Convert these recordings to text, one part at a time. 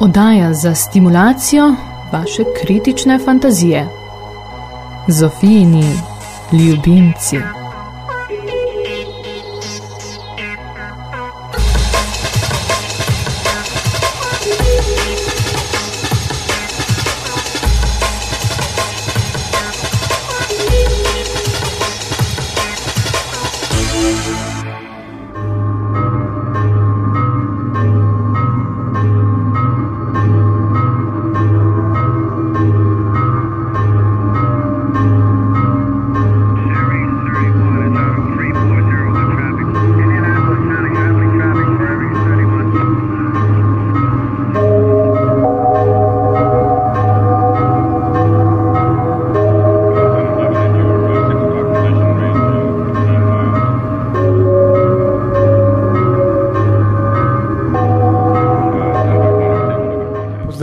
Oddaja za stimulacijo vaše kritične fantazije. Zofijini ljubimci.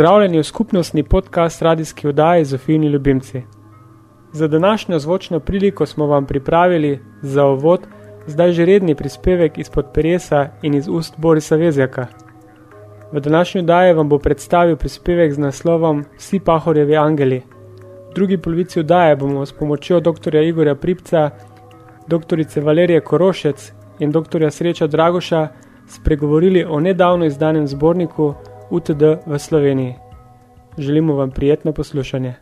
Pozdravljeni v skupnostni podcast radijski oddaji Zofijni ljubimci. Za današnjo zvočno priliko smo vam pripravili za ovod zdaj že redni prispevek izpod Peresa in iz ust Borisa Vezjaka. V današnji oddaji vam bo predstavil prispevek z naslovom Vsi pahorjevi angeli. V drugi polovici oddaje bomo s pomočjo dr. Igorja Pripca, dr. Valerije Korošec in dr. Sreča Dragoša spregovorili o nedavno izdanem zborniku UTD v Sloveniji. Želimo vam prijetno poslušanje.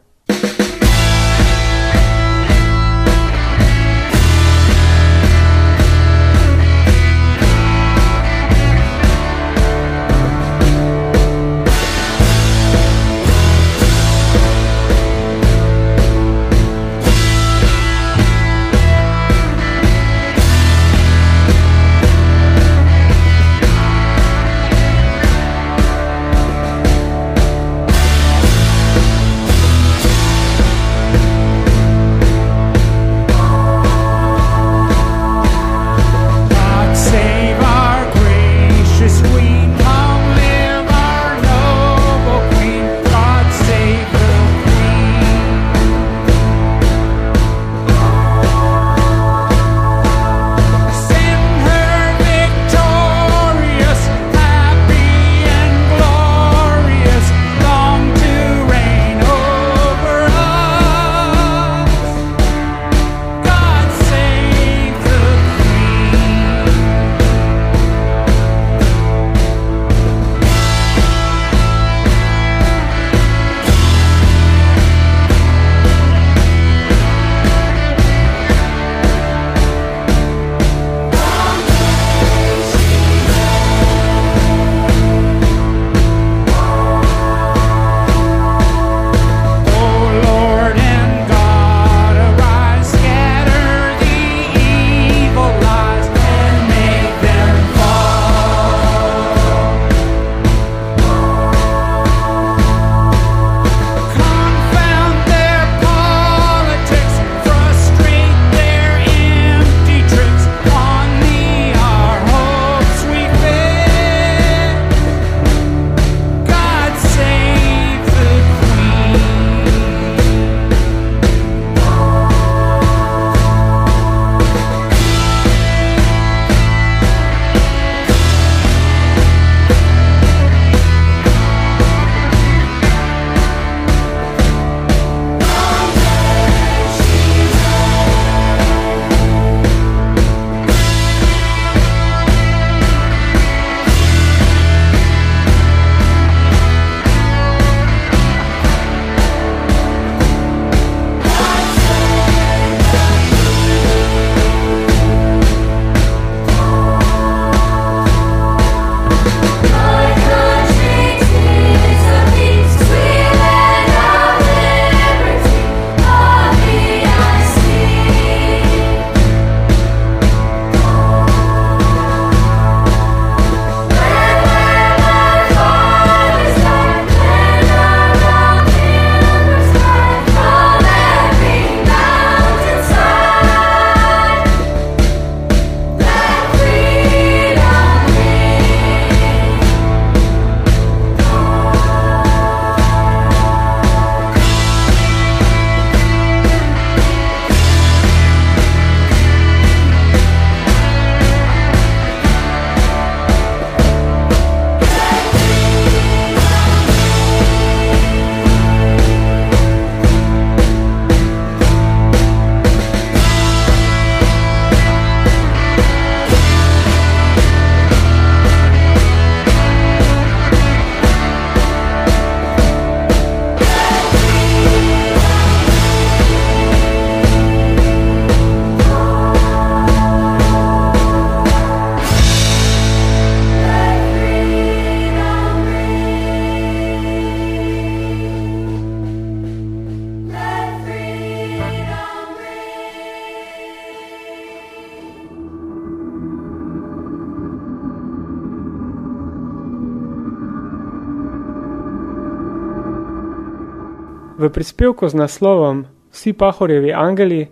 V prispevku z naslovom Vsi pahorjevi angeli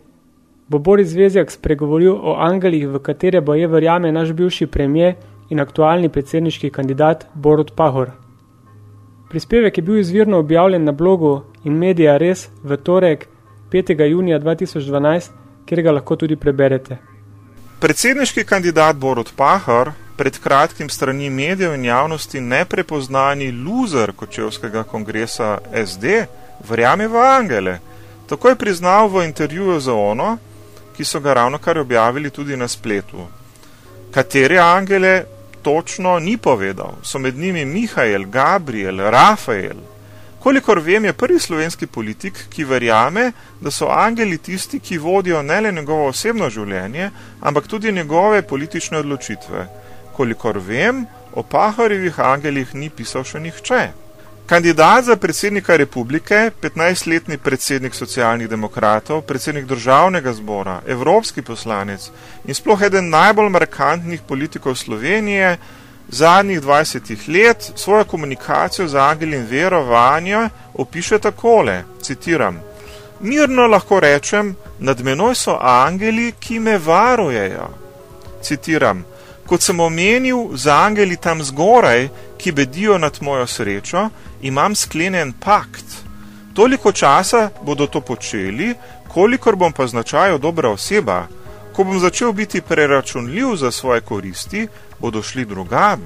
bo Boris Zvezjak spregovoril o angelih, v katere boje verjame naš bivši premije in aktualni predsedniški kandidat Borod Pahor. Prispevek je bil izvirno objavljen na blogu in medija res v torek 5. junija 2012, kjer ga lahko tudi preberete. Predsedniški kandidat Borod Pahor, pred kratkim strani medijev in javnosti neprepoznani loser Kočevskega kongresa SD, verjame v angele. Tako je priznal v intervjuju za ono, ki so ga ravno kar objavili tudi na spletu. Katere angele točno ni povedal, so med njimi Mihajl, Gabriel, Rafael. Kolikor vem, je prvi slovenski politik, ki verjame, da so angeli tisti, ki vodijo ne le njegovo osebno življenje, ampak tudi njegove politične odločitve. Kolikor vem, o Pahorjevih angelih ni pisal še nihče. Kandidat za predsednika republike, 15-letni predsednik socialnih demokratov, predsednik državnega zbora, evropski poslanec in sploh eden najbolj markantnih politikov Slovenije zadnjih 20 let svojo komunikacijo z angeli in verovanja opiše takole, citiram, mirno lahko rečem, nad menoj so angeli, ki me varujejo. Citiram, kot sem omenil, za angeli tam zgoraj, ki bedijo nad mojo srečo, imam sklenjen pakt. Toliko časa bodo to počeli, kolikor bom pa značajo dobra oseba. Ko bom začel biti preračunljiv za svoje koristi, bodo šli drugam.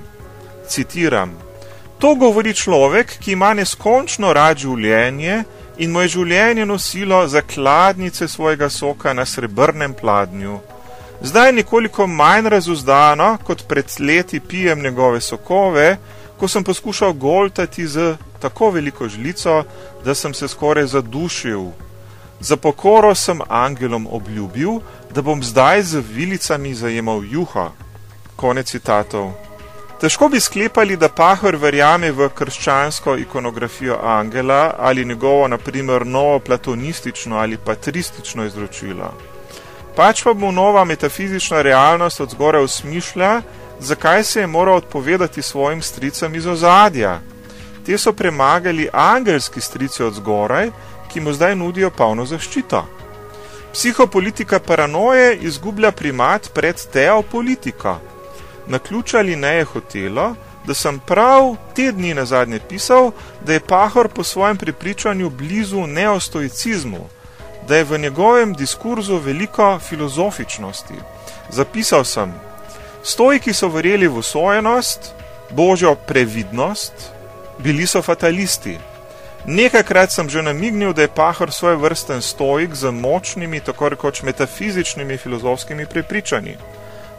Citiram: To govori človek, ki ima neskončno rad življenje in mu je življenje nosilo zakladnice svojega soka na srebrnem pladnju. Zdaj je nekoliko manj razuzdano, kot pred leti pijem njegove sokove, ko sem poskušal goltati z tako veliko žlico, da sem se skoraj zadušil. Za pokoro sem angelom obljubil, da bom zdaj z vilicami zajemal juha. Konec citatov. Težko bi sklepali, da Pahor verjame v krščansko ikonografijo angela ali njegovo, naprimer, novo platonistično ali patristično izročilo. Pač pa mu nova metafizična realnost od zgore usmišlja, zakaj se je moral odpovedati svojim stricam iz ozadja. Te so premagali angelski strici od zgoraj, ki mu zdaj nudijo polno zaščito. Psihopolitika paranoje izgublja primat pred teopolitiko. Na ključ ali ne je hotelo, da sem prav te dni na zadnje pisal, da je Pahor po svojem prepričanju blizu neostoicizmu, da je v njegovem diskurzu veliko filozofičnosti. Zapisal sem, Stoiki so verjeli v usojenost, božjo previdnost, bili so fatalisti. Nekajkrat sem že namignil, da je pahor svoj vrsten stoik z močnimi, tako rekoč metafizičnimi filozofskimi prepričanji.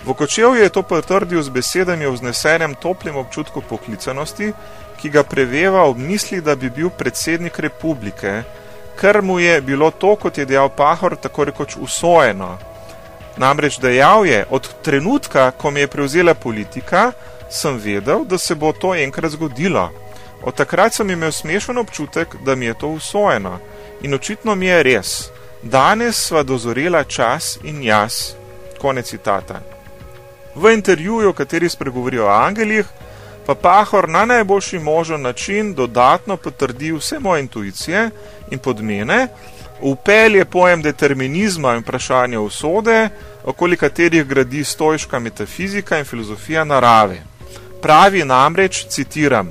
Vokočev je to potrdil z besedami o vznesenem toplem občutku poklicanosti, ki ga preveva ob misli, da bi bil predsednik republike, ker mu je bilo to, kot je dejal pahor, tako rekoč usojeno, Namreč dejal je, od trenutka, ko mi je prevzela politika, sem vedel, da se bo to enkrat zgodilo. Od takrat sem imel smešen občutek, da mi je to usvojeno. In očitno mi je res. Danes sva dozorela čas in jaz. Konec citata. V intervjuju, v kateri spregovori o angelih, pa Pahor na najboljši možen način dodatno potrdi vse moje intuicije in podmene, upelje pojem determinizma in vprašanje usode, okoli katerih gradi stojška metafizika in filozofija narave. Pravi namreč, citiram: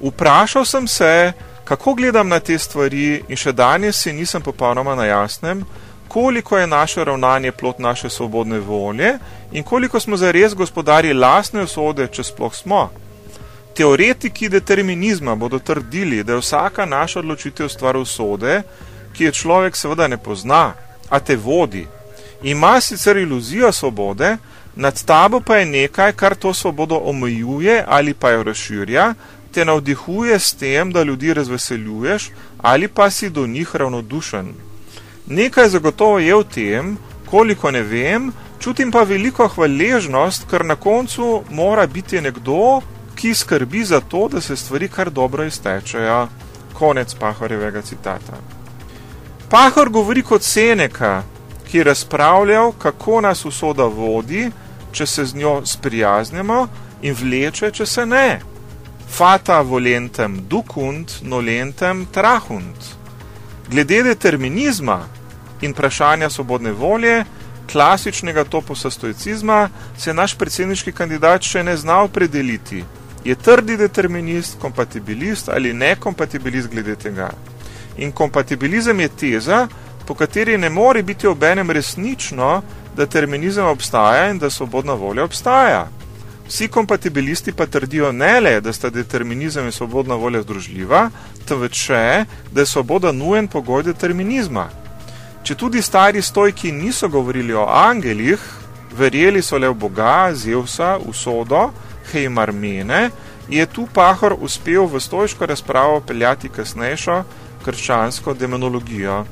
Vprašal sem se, kako gledam na te stvari, in še danes si nisem popolnoma na jasnem, koliko je naše ravnanje plot naše svobodne volje in koliko smo zares gospodari lastne usode, če sploh smo. Teoretiki determinizma bodo trdili, da je vsaka naša odločitev stvar usode, ki je človek seveda ne pozna, a te vodi. Ima sicer iluzijo svobode, nad tabo pa je nekaj, kar to svobodo omejuje ali pa jo razširja, te navdihuje s tem, da ljudi razveseljuješ ali pa si do njih ravnodušen. Nekaj zagotovo je v tem, koliko ne vem, čutim pa veliko hvaležnost, ker na koncu mora biti nekdo, ki skrbi za to, da se stvari kar dobro iztečejo. Konec Pahorjevega citata. Pahor govori kot Seneka, ki je razpravljal, kako nas usoda vodi, če se z njo sprijaznimo, in vleče, če se ne. Fata volentem dukunt, nolentem trahunt. Glede determinizma in vprašanja svobodne volje, klasičnega toposa stoicizma, se naš predsedniški kandidat še ne zna opredeliti. Je trdi determinist, kompatibilist ali nekompatibilist glede tega. In kompatibilizem je teza, po kateri ne more biti obenem resnično, da determinizem obstaja in da svobodna volja obstaja. Vsi kompatibilisti pa trdijo ne le, da sta determinizem in svobodna volja združljiva, temveč še, da je svoboda nujen pogoj determinizma. Če tudi stari stojki niso govorili o angelih, verjeli so le v Boga, Zevsa, usodo, Heimarmene, je tu Pahor uspel v stojško razpravo peljati kasnejšo krščansko demonologijo.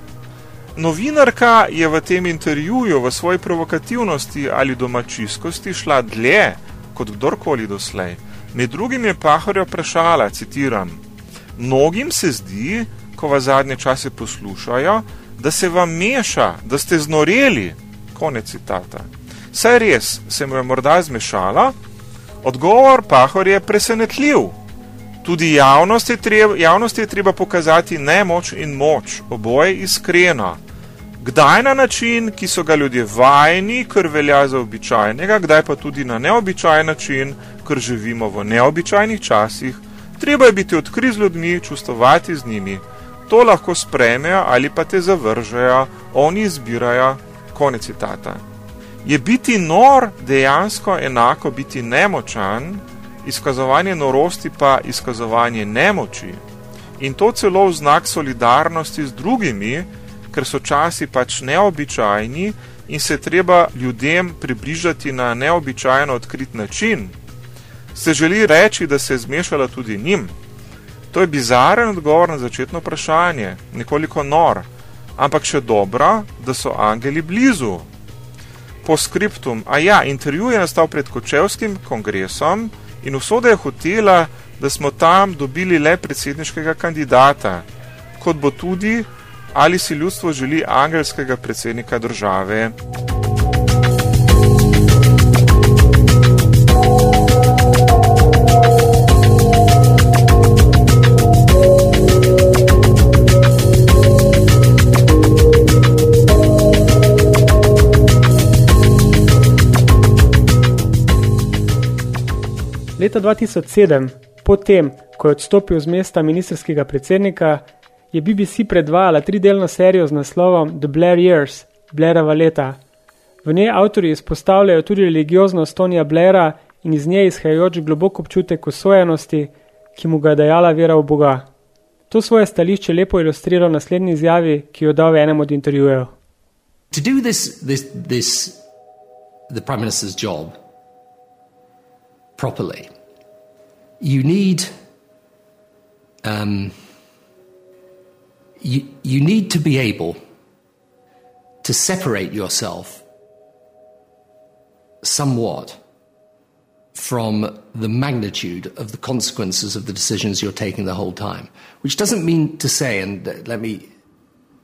Novinarka je v tem intervjuju v svoji provokativnosti ali domačiskosti šla dlje kot kdorkoli doslej. Med drugim je Pahorja vprašala, citiram: Mnogim se zdi, ko vas zadnje čase poslušajo, da se vam meša, da ste znoreli. Konec citata. Saj res, se mu je morda zmešala? Odgovor Pahor je presenetljiv. Tudi javnost je, treba, javnost je treba pokazati nemoč in moč, oboje iskreno. Kdaj na način, ki so ga ljudje vajeni, ker velja za običajnega, kdaj pa tudi na neobičajen način, ker živimo v neobičajnih časih, treba je biti odkrit z ljudmi, čustovati z njimi to lahko sprejmejo ali pa te zavržejo, oni izbirajo. Konec citata. Je biti nor dejansko enako biti nemočan, izkazovanje norosti pa izkazovanje nemoči in to celo v znak solidarnosti z drugimi, ker so časi pač neobičajni in se treba ljudem približati na neobičajen odkrit način. Se želi reči, da se je zmešala tudi njim. To je bizaren odgovor na začetno vprašanje, nekoliko nor, ampak še dobro, da so angeli blizu. Po skriptum, a ja, intervju je nastal pred Kočevskim kongresom in usoda je hotela, da smo tam dobili le predsedniškega kandidata, kot bo tudi, ali si ljudstvo želi angelskega predsednika države. Leta 2007, potem, ko je odstopil z mesta ministerskega predsednika, je BBC predvajala tridelno serijo z naslovom The Blair Years, Blairova leta. V njej avtori izpostavljajo tudi religioznost Tonija Blaira in iz nje izhajajoč globok občutek osojenosti, ki mu ga je dajala vera v Boga. To svoje stališče lepo ilustrira v naslednji izjavi, ki jo dal v enem od intervjujev. To do this, this, this, the prime minister's job properly, you need um, you, you need to be able to separate yourself somewhat from the magnitude of the consequences of the decisions you're taking the whole time. Which doesn't mean to say, and let me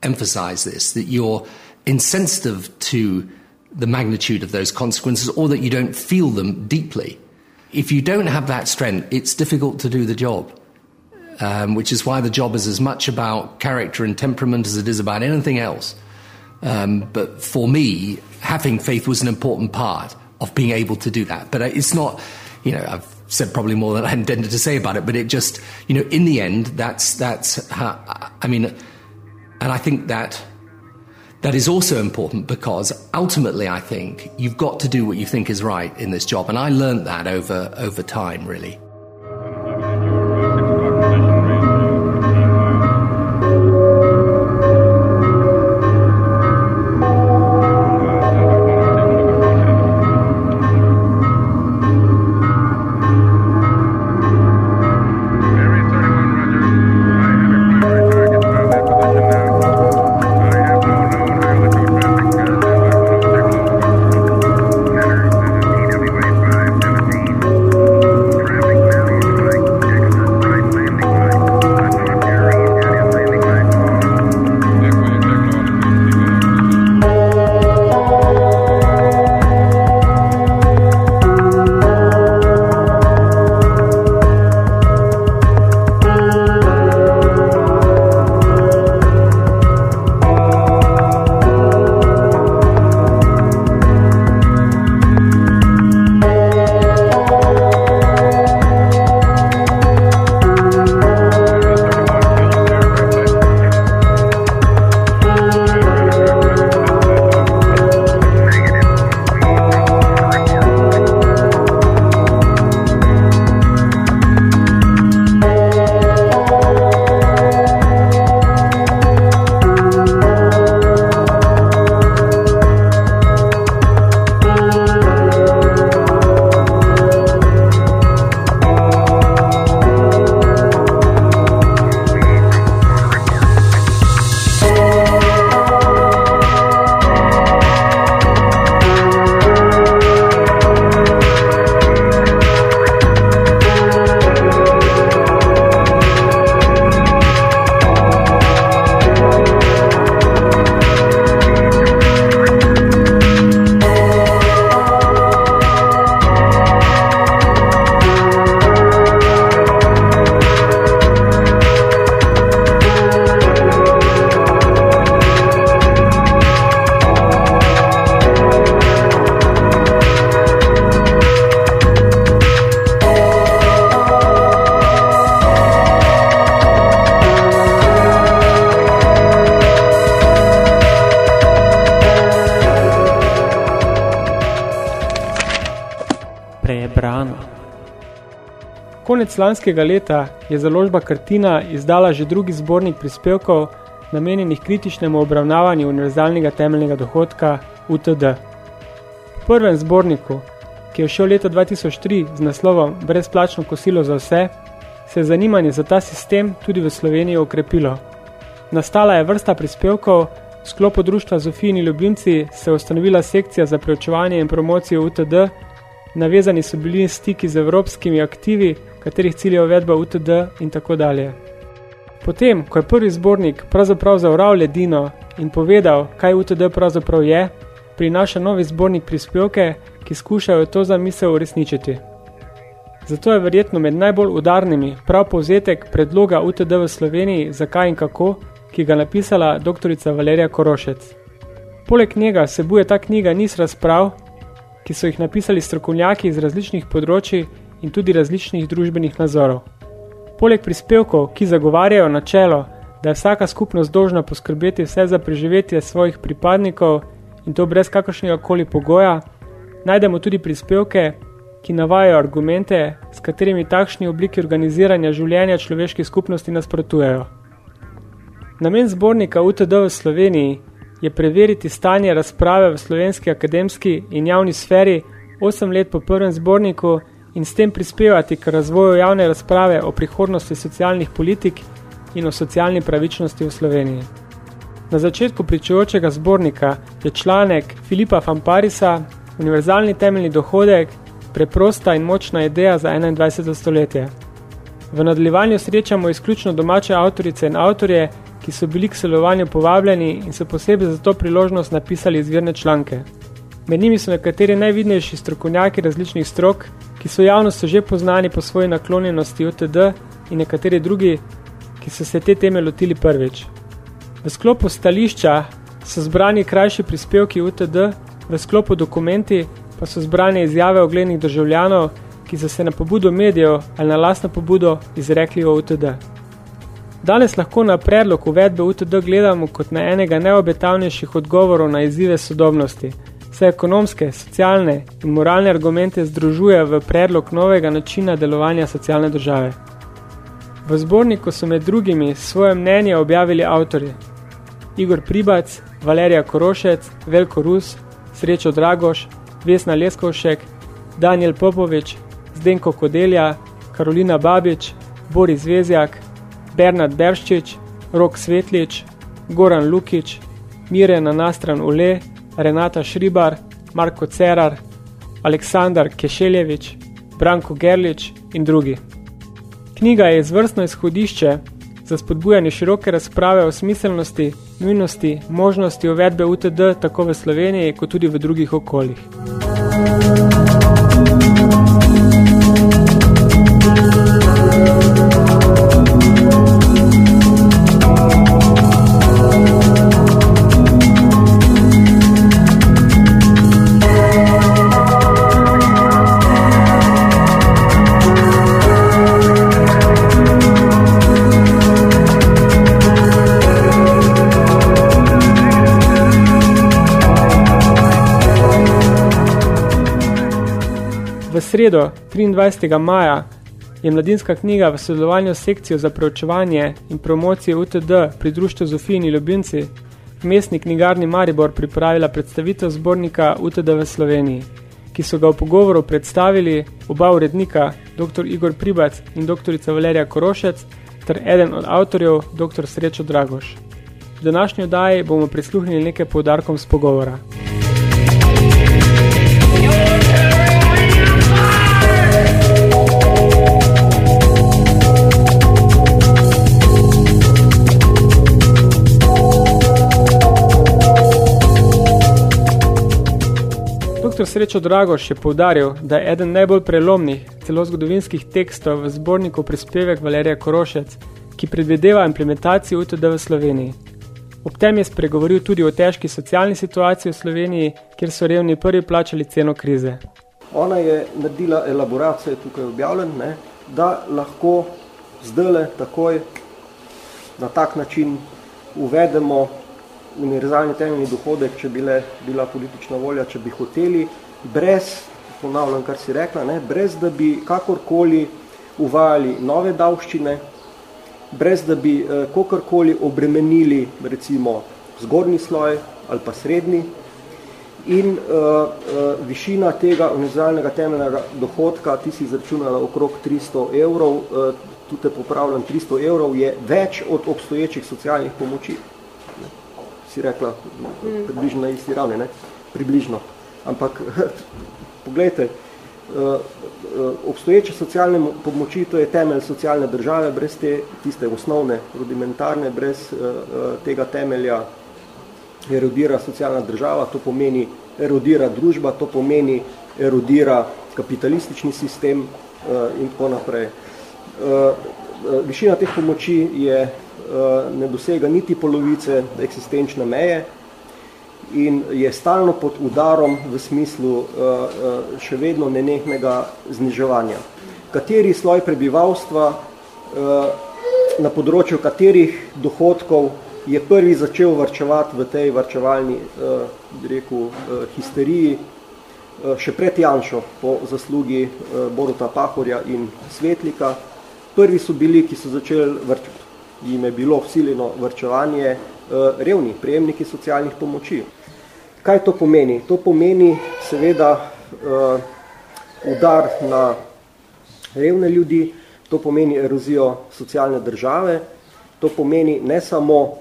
emphasize this, that you're insensitive to the magnitude of those consequences or that you don't feel them deeply. If you don't have that strength, it's difficult to do the job. Um, which is why the job is as much about character and temperament as it is about anything else. Um, but for me, having faith was an important part of being able to do that. But it's not, you know, I've said probably more than I intended to say about it, but it just, you know, in the end, that's, that's how, I mean, and I think that that is also important because ultimately I think you've got to do what you think is right in this job. And I learned that over, over time, really. Konec lanskega leta je založba Kartina izdala že drugi zbornik prispevkov, namenjenih kritičnemu obravnavanju univerzalnega temeljnega dohodka UTD. V prvem zborniku, ki je šel leta 2003 z naslovom Brezplačno kosilo za vse, se je zanimanje za ta sistem tudi v Sloveniji okrepilo. Nastala je vrsta prispevkov, v sklopu društva Zofijini ljubimci se je ustanovila sekcija za preučevanje in promocijo UTD, navezani so bili stiki z evropskimi aktivi, katerih cilj je uvedba UTD in tako dalje. Potem, ko je prvi zbornik pravzaprav zavral ledino in povedal, kaj UTD pravzaprav je, prinaša novi zbornik prispevke, ki skušajo to zamisel uresničiti. Zato je verjetno med najbolj udarnimi prav povzetek predloga UTD v Sloveniji zakaj in kako, ki ga napisala doktorica Valerija Korošec. Poleg njega sebuje ta knjiga niz razprav, ki so jih napisali strokovnjaki iz različnih področji in tudi različnih družbenih nazorov. Poleg prispevkov, ki zagovarjajo načelo, da je vsaka skupnost dolžna poskrbeti vse za preživetje svojih pripadnikov in to brez kakršnega koli pogoja, najdemo tudi prispevke, ki navajajo argumente, s katerimi takšni obliki organiziranja življenja človeške skupnosti nasprotujejo. Namen zbornika UTD v Sloveniji je preveriti stanje razprave v slovenski akademski in javni sferi 8 let po prvem zborniku in s tem prispevati k razvoju javne razprave o prihodnosti socialnih politik in o socialni pravičnosti v Sloveniji. Na začetku pričujočega zbornika je članek Filipa Famparisa Univerzalni temeljni dohodek, preprosta in močna ideja za 21. stoletje. V nadaljevanju srečamo izključno domače avtorice in avtorje, ki so bili k sodelovanju povabljeni in so posebej za to priložnost napisali izvirne članke. Med njimi so nekateri najvidnejši strokovnjaki različnih strok, ki so javnost že poznani po svoji naklonjenosti OTD in nekateri drugi, ki so se te teme lotili prvič. V sklopu stališča so zbrani krajši prispevki UTD, v sklopu dokumenti pa so zbrane izjave oglednih državljanov, ki so se na pobudo medijev ali na lastno pobudo izrekli o UTD. Danes lahko na predlog uvedbe UTD gledamo kot na enega neobetavnejših odgovorov na izzive sodobnosti, vse ekonomske, socialne in moralne argumente združuje v predlog novega načina delovanja socialne države. V zborniku so med drugimi svoje mnenje objavili avtorji Igor Pribac, Valerija Korošec, Velko Rus, Srečo Dragoš, Vesna Leskovšek, Daniel Popovič, Zdenko Kodelja, Karolina Babič, Boris Vezjak, Bernard Berščič, Rok Svetlič, Goran Lukič, Mirena Nastran Ule, Renata Šribar, Marko Cerar, Aleksandar Kešeljevič, Branko Gerlič in drugi. Knjiga je izvrstno izhodišče za spodbujanje široke razprave o smiselnosti, nujnosti, možnosti uvedbe UTD tako v Sloveniji kot tudi v drugih okoljih. Sredo, 23. maja, je mladinska knjiga v sodelovanju s sekcijo za preučevanje in promocijo UTD pri društvu Zofijini Ljubinci v mestni knjigarni Maribor pripravila predstavitev zbornika UTD v Sloveniji, ki so ga v pogovoru predstavili oba urednika, dr. Igor Pribac in dr. Valerija Korošec, ter eden od avtorjev, dr. Srečo Dragoš. V današnji oddaji bomo prisluhnili nekaj poudarkom z pogovora. Dr. Srečo Dragoš je povdaril, da je eden najbolj prelomnih, celo zgodovinskih tekstov v zborniku prispevek Valerija Korošec, ki predvedeva implementacijo UTD v Sloveniji. Ob tem je spregovoril tudi o težki socialni situaciji v Sloveniji, kjer so revni prvi plačali ceno krize. Ona je naredila elaboracijo, tukaj objavljen, ne, da lahko zdajle takoj na tak način uvedemo univerzalni temeljni dohodek, če bile, bila politična volja, če bi hoteli, brez, ponavljam, kar si rekla, ne, brez da bi kakorkoli uvajali nove davščine, brez da bi eh, kokarkoli obremenili recimo zgornji sloj ali pa srednji in uh, uh, višina tega univerzalnega temeljnega dohodka, ti si izračunala okrog 300 evrov, uh, tudi popravljam, 300 evrov je več od obstoječih socialnih pomoči. Si rekla, mm. približno na isti ravni, ne? Približno. Ampak, pogledajte, uh, obstoječe socialne pomoči, to je temelj socialne države, brez te tiste osnovne, rudimentarne, brez tega temelja erodira socialna država, to pomeni erodira družba, to pomeni erodira kapitalistični sistem in tako naprej. Višina teh pomoči je ne dosega niti polovice eksistenčne meje, in je stalno pod udarom v smislu uh, uh, še vedno nenehnega zniževanja. Kateri sloj prebivalstva, na področju katerih dohodkov je prvi začel varčevati v tej varčevalni uh, rekel, histeriji, še pred Janšo po zaslugi Boruta Pahorja in Svetlika. Prvi so bili, ki so začeli jim je bilo vsiljeno vrčevanje, uh, revni, prejemniki socialnih pomoči. Kaj to pomeni? To pomeni seveda uh, udar na revne ljudi, to pomeni erozijo socialne države, to pomeni ne samo uh,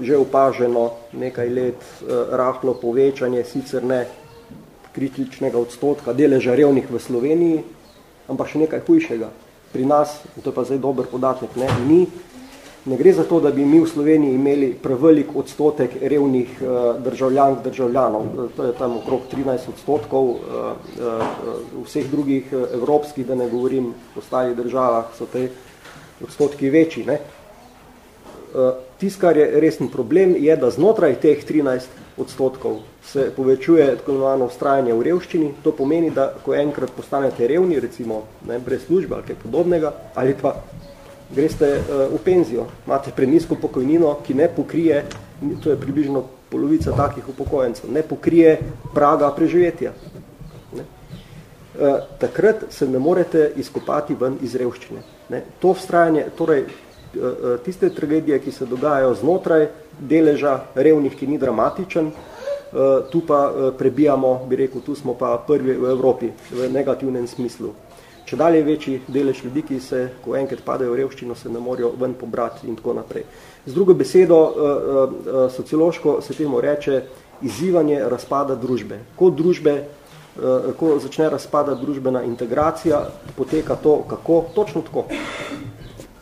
že upaženo nekaj let rahlo povečanje, sicer ne kritičnega odstotka deleža revnih v Sloveniji, ampak še nekaj hujšega. Pri nas, to je pa zdaj dober podatek, ne, ni Ne gre za to, da bi mi v Sloveniji imeli prevelik odstotek revnih uh, državljank, državljanov. To je tam okrog 13 odstotkov. Uh, uh, vseh drugih evropskih, da ne govorim v ostalih državah, so te odstotki večji. Ne? Uh, tis, kar je resni problem, je, da znotraj teh 13 odstotkov se povečuje tako imenovano ustrajanje v revščini. To pomeni, da ko enkrat postanete revni, recimo ne, brez službe ali kaj podobnega, ali pa greste uh, v penzijo, imate prenisko pokojnino, ki ne pokrije, to je približno polovica takih upokojencev, ne pokrije praga preživetja. Ne? Uh, takrat se ne morete izkopati ven iz revščine. Ne? To vstrajanje, torej uh, tiste tragedije, ki se dogajajo znotraj deleža revnih, ki ni dramatičen, tu pa prebijamo, bi rekel, tu smo pa prvi v Evropi v negativnem smislu če dalje večji delež ljudi, ki se, ko enkrat padajo v revščino, se ne morajo ven pobrati in tako naprej. Z drugo besedo, eh, eh, sociološko se temu reče izzivanje razpada družbe. Ko družbe, eh, ko začne razpada družbena integracija, poteka to kako? Točno tako.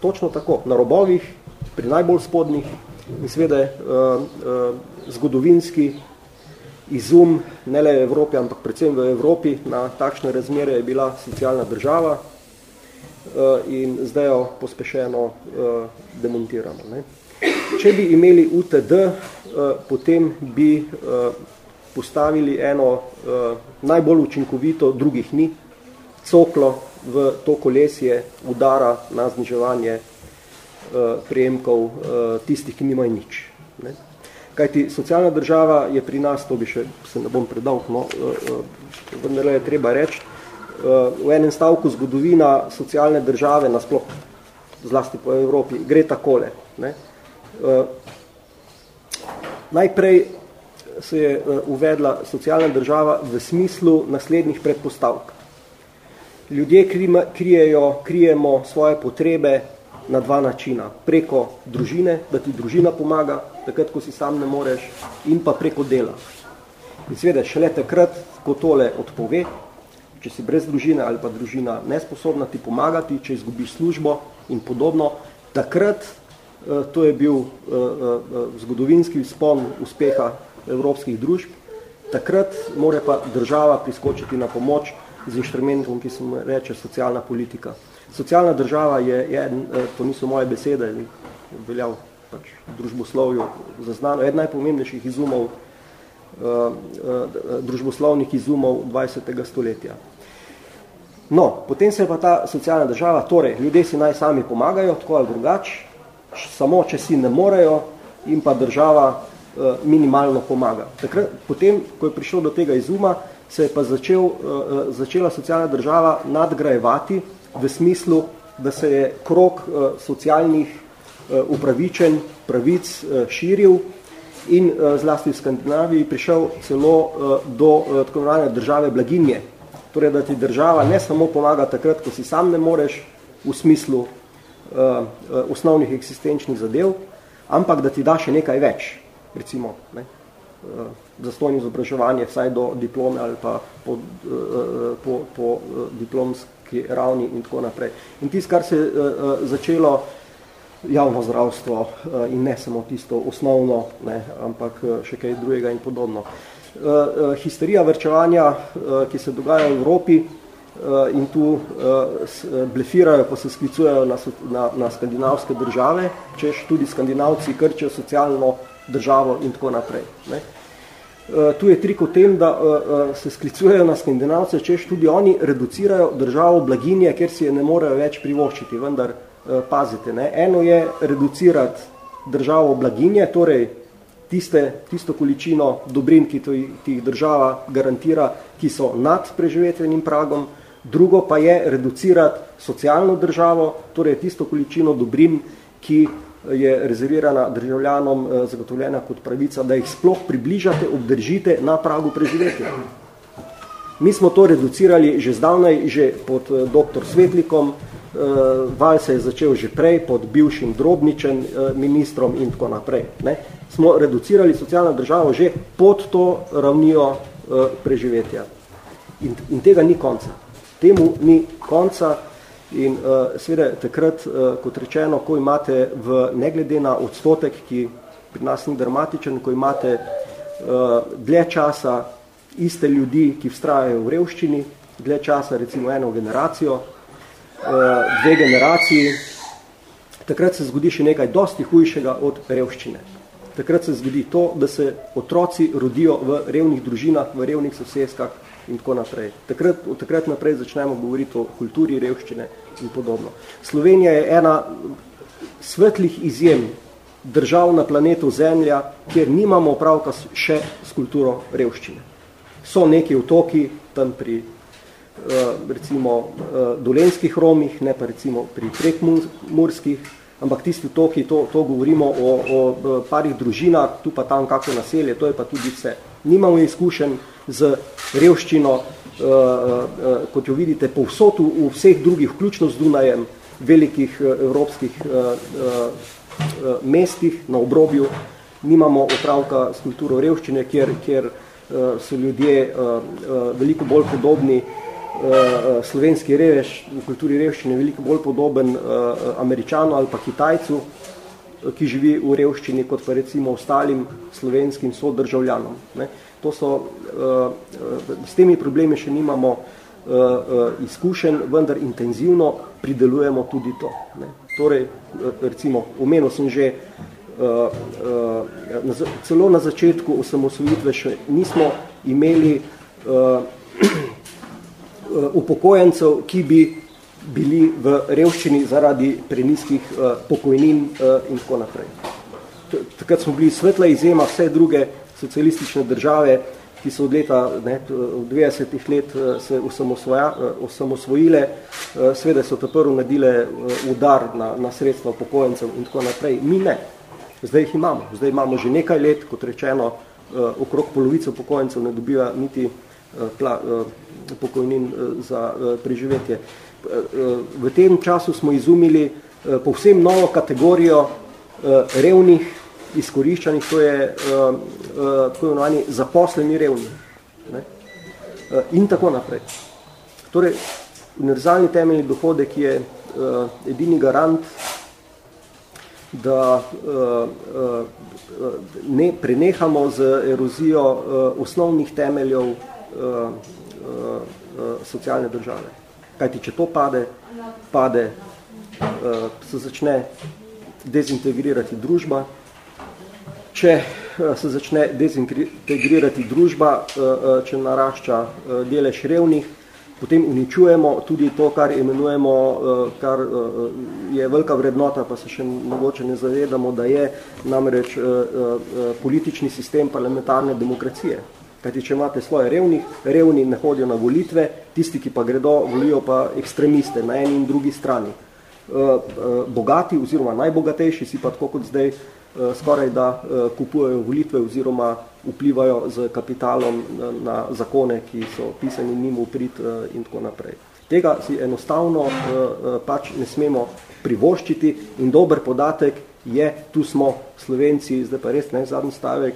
Točno tako. Na robovih, pri najbolj spodnih in seveda zgodovinski izum ne le v Evropi, ampak predvsem v Evropi na takšne razmere je bila socialna država eh, in zdaj jo pospešeno eh, demontiramo. Ne. Če bi imeli UTD, eh, potem bi postavili eno najbolj učinkovito, drugih ni, coklo v to kolesje udara na zniževanje prejemkov tistih, ki nimajo nič. Kajti socialna država je pri nas, to bi še, se ne bom predal, no, eh, eh, vendar je treba reči, eh, v enem stavku zgodovina socialne države, nasploh zlasti po Evropi, gre takole. Ne. Najprej se je uvedla socialna država v smislu naslednjih predpostavk. Ljudje krijejo, krijemo svoje potrebe na dva načina. Preko družine, da ti družina pomaga, takrat, ko si sam ne moreš, in pa preko dela. In seveda, šele takrat, ko tole odpove, če si brez družine ali pa družina nesposobna ti pomagati, če izgubiš službo in podobno, takrat, eh, to je bil eh, eh, zgodovinski spon uspeha evropskih družb, takrat mora pa država priskočiti na pomoč z inštrumentom, ki se mu reče socialna politika. Socialna država je, je to niso moje besede, veljal pač družboslovju zaznano, eden najpomembnejših izumov, uh, uh, družboslovnih izumov 20. stoletja. No, potem se pa ta socialna država, torej ljudje si naj sami pomagajo, tako ali drugač, samo če si ne morejo, in pa država minimalno pomaga. Takrat, potem, ko je prišlo do tega izuma, se je pa začel, začela socialna država nadgrajevati v smislu da se je krok socialnih upravičen pravic širil in zlasti v Skandinaviji prišel celo do tako države blaginje. Torej, da ti država ne samo pomaga takrat, ko si sam ne moreš v smislu osnovnih eksistenčnih zadev, ampak da ti da še nekaj več, recimo, ne, uh, zastojno izobraževanje vsaj do diplome ali pa po, po, po uh, diplomski ravni in tako naprej. In tisto, kar se je uh, začelo javno zdravstvo uh, in ne samo tisto osnovno, ne, ampak uh, še kaj drugega in podobno. Uh, uh, histerija vrčevanja, uh, ki se dogaja v Evropi, Eh, in tu eh, blefirajo, pa se sklicujejo na, na, na skandinavske države, češ tudi skandinavci krčijo socialno državo in tako naprej. Ne. Eh, tu je trik v tem, da se sklicujejo na skandinavce, češ tudi oni reducirajo državo blaginje, ker si je ne morejo več privoščiti, vendar pazite. Ne. Eno je reducirati državo blaginje, torej tiste, tisto količino dobrin, ki ti država garantira, ki so nad preživetvenim pragom, drugo pa je reducirati socialno državo, torej tisto količino dobrin, ki je rezervirana državljanom eh, zagotovljena kot pravica, da jih sploh približate, obdržite na pragu preživetja. Mi smo to reducirali že zdavnaj, že pod eh, dr. Svetlikom, eh, val se je začel že prej pod bivšim drobničen ministrom in tako naprej. Ne? Smo reducirali socialno državo že pod to ravnijo preživetja. In, in tega ni konca temu ni konca in uh, seveda takrat, uh, kot rečeno, ko imate v, ne glede na odstotek, ki pri nas ni dramatičen, ko imate uh, dlje časa iste ljudi, ki vstrajajo v revščini, dlje časa recimo eno generacijo, uh, dve generaciji, takrat se zgodi še nekaj dosti hujšega od revščine. Takrat se zgodi to, da se otroci rodijo v revnih družinah, v revnih soseskah, in tako naprej. Takrat, od takrat naprej začnemo govoriti o kulturi revščine in podobno. Slovenija je ena svetlih izjem držav na planetu Zemlja, kjer nimamo opravka še s kulturo revščine. So neki otoki tam pri eh, recimo eh, dolenskih romih, ne pa recimo pri prekmurskih, ampak tisti otoki, to, to govorimo o, o parih družinah, tu pa tam kako naselje, to je pa tudi vse. Nimamo izkušenj z revščino, uh, uh, kot jo vidite, povsod v vseh drugih, vključno z Dunajem, velikih uh, evropskih mestih na obrobju, nimamo opravka s kulturo revščine, kjer, kjer so ljudje veliko bolj podobni slovenski revež, v kulturi revščine veliko bolj podoben američanu ali pa kitajcu, ki živi v revščini, kot pa recimo ostalim slovenskim sodržavljanom. Ne. To so, uh, s temi problemi še nimamo uh, izkušen, vendar intenzivno pridelujemo tudi to. Ne. Torej, recimo, omenil sem že, celo na začetku osamosvojitve še nismo imeli upokojencev, ki bi bili v revščini zaradi preniskih uh, pokojnin in tako naprej. Takrat smo bili svetla izjema, vse druge socialistične države, ki so od leta ne, od 20 let uh, se osamosvojile, uh, sveda so ta prvo nadile udar na, na sredstva pokojnicev in tako naprej. Mi ne. Zdaj jih imamo. Zdaj imamo že nekaj let, kot rečeno, okrog polovico pokojnicev ne dobiva niti pla, pokojnin za preživetje. V tem času smo izumili eh, povsem novo kategorijo eh, revnih izkoriščanih, to je tako imenovani zaposleni revni. Ne? In tako naprej. Torej, univerzalni temeljni dohodek je edini garant, da ne prenehamo z erozijo osnovnih temeljev socialne države. Kajti, če to pade, pade, uh, se začne dezintegrirati družba. Če uh, se začne dezintegrirati družba, uh, uh, če narašča delež revnih, potem uničujemo tudi to, kar imenujemo, kar je velika vrednota, pa se še mogoče ne zavedamo, da je namreč politični sistem parlamentarne demokracije. Kajti, če imate svoje revnih, revni ne hodijo na volitve, tisti, ki pa gredo, volijo pa ekstremiste na eni in drugi strani. bogati oziroma najbogatejši si pa tako kot zdaj skoraj da kupujejo volitve oziroma vplivajo z kapitalom na zakone, ki so pisani njim uprit in tako naprej. Tega si enostavno pač ne smemo privoščiti in dober podatek je, tu smo Slovenci, zdaj pa res ne zadnji stavek,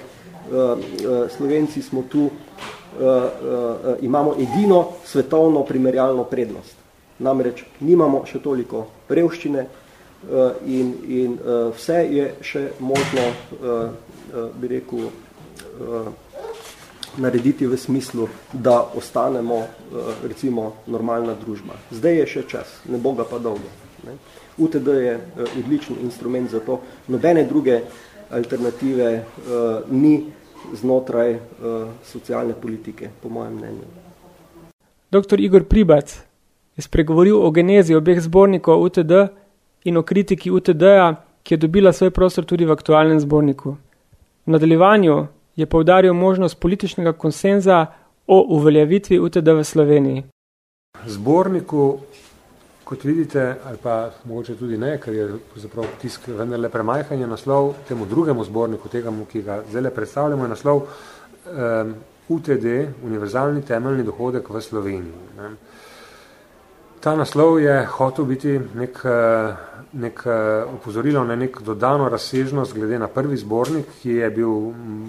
Slovenci smo tu, imamo edino svetovno primerjalno prednost. Namreč nimamo še toliko revščine in, in vse je še možno, bi rekel, narediti v smislu, da ostanemo recimo normalna družba. Zdaj je še čas, ne boga pa dolgo. Ne. UTD je odličen instrument za to. Nobene druge alternative ni znotraj socialne politike, po mojem mnenju. Dr. Igor Pribac je spregovoril o genezi obeh zbornikov UTD in o kritiki UTD-ja, ki je dobila svoj prostor tudi v aktualnem zborniku. V nadaljevanju je povdaril možnost političnega konsenza o uveljavitvi UTD v Sloveniji. Zborniku Kot vidite, ali pa mogoče tudi ne, ker je tisk vendarle premajhanje naslov temu drugemu zborniku, tega, ki ga zdaj predstavljamo, je naslov um, UTD, Univerzalni temeljni dohodek v Sloveniji. Ne. Ta naslov je hotel biti nek, nek upozorilo na nek dodano razsežnost glede na prvi zbornik, ki je bil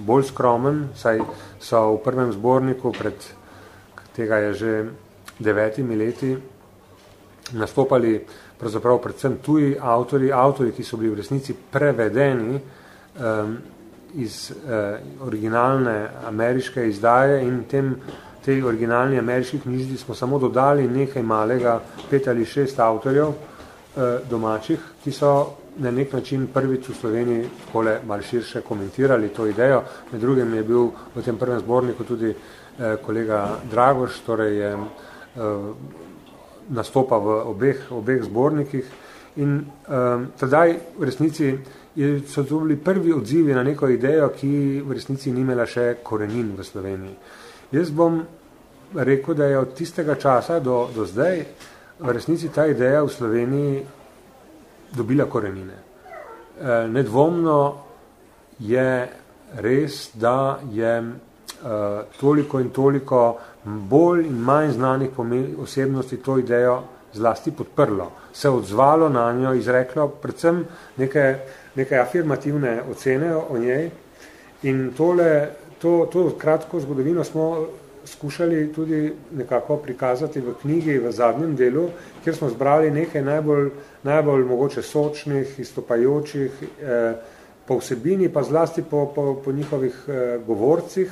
bolj skromen, saj so v prvem zborniku pred tega je že devetimi leti nastopali pravzaprav predvsem tuji avtori, avtori, ki so bili v resnici prevedeni um, iz uh, originalne ameriške izdaje in tem, tej originalni ameriški knjižni smo samo dodali nekaj malega, pet ali šest avtorjev domačih, ki so na nek način prvič v Sloveniji takole malo širše komentirali to idejo. Med drugim je bil v tem prvem zborniku tudi uh, kolega Dragoš, torej je uh, nastopa v obeh, obeh zbornikih in tedaj v resnici so to bili prvi odzivi na neko idejo, ki v resnici ni imela še korenin v Sloveniji. Jaz bom rekel, da je od tistega časa do, do zdaj v resnici ta ideja v Sloveniji dobila korenine. E, nedvomno je res, da je uh, toliko in toliko bolj in manj znanih osebnosti to idejo zlasti podprlo, se odzvalo na njo, izreklo predvsem neke, neke afirmativne ocene o njej in tole, to, to kratko zgodovino smo skušali tudi nekako prikazati v knjigi v zadnjem delu, kjer smo zbrali nekaj najbolj, najbolj mogoče sočnih, istopajočih, eh, po vsebini, pa zlasti po, po, po njihovih eh, govorcih,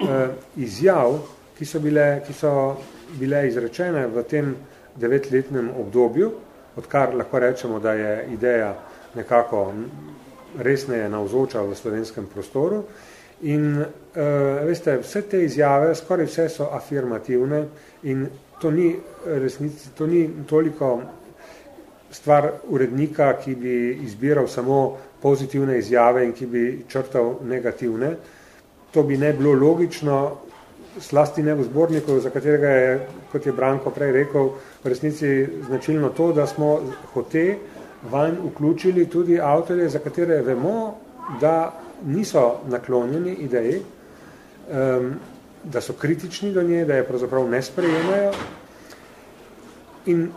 eh, izjav, ki so, bile, ki so bile izrečene v tem devetletnem obdobju, odkar lahko rečemo, da je ideja nekako resneje navzoča v slovenskem prostoru. In uh, veste, vse te izjave, skoraj vse so afirmativne in to ni, resnici, to ni toliko stvar urednika, ki bi izbiral samo pozitivne izjave in ki bi črtal negativne, to bi ne bilo logično, slasti ne v zborniku, za katerega je, kot je Branko prej rekel, v resnici značilno to, da smo hote vanj vključili tudi avtorje, za katere vemo, da niso naklonjeni ideji, um, da so kritični do nje, da je pravzaprav ne sprejemajo in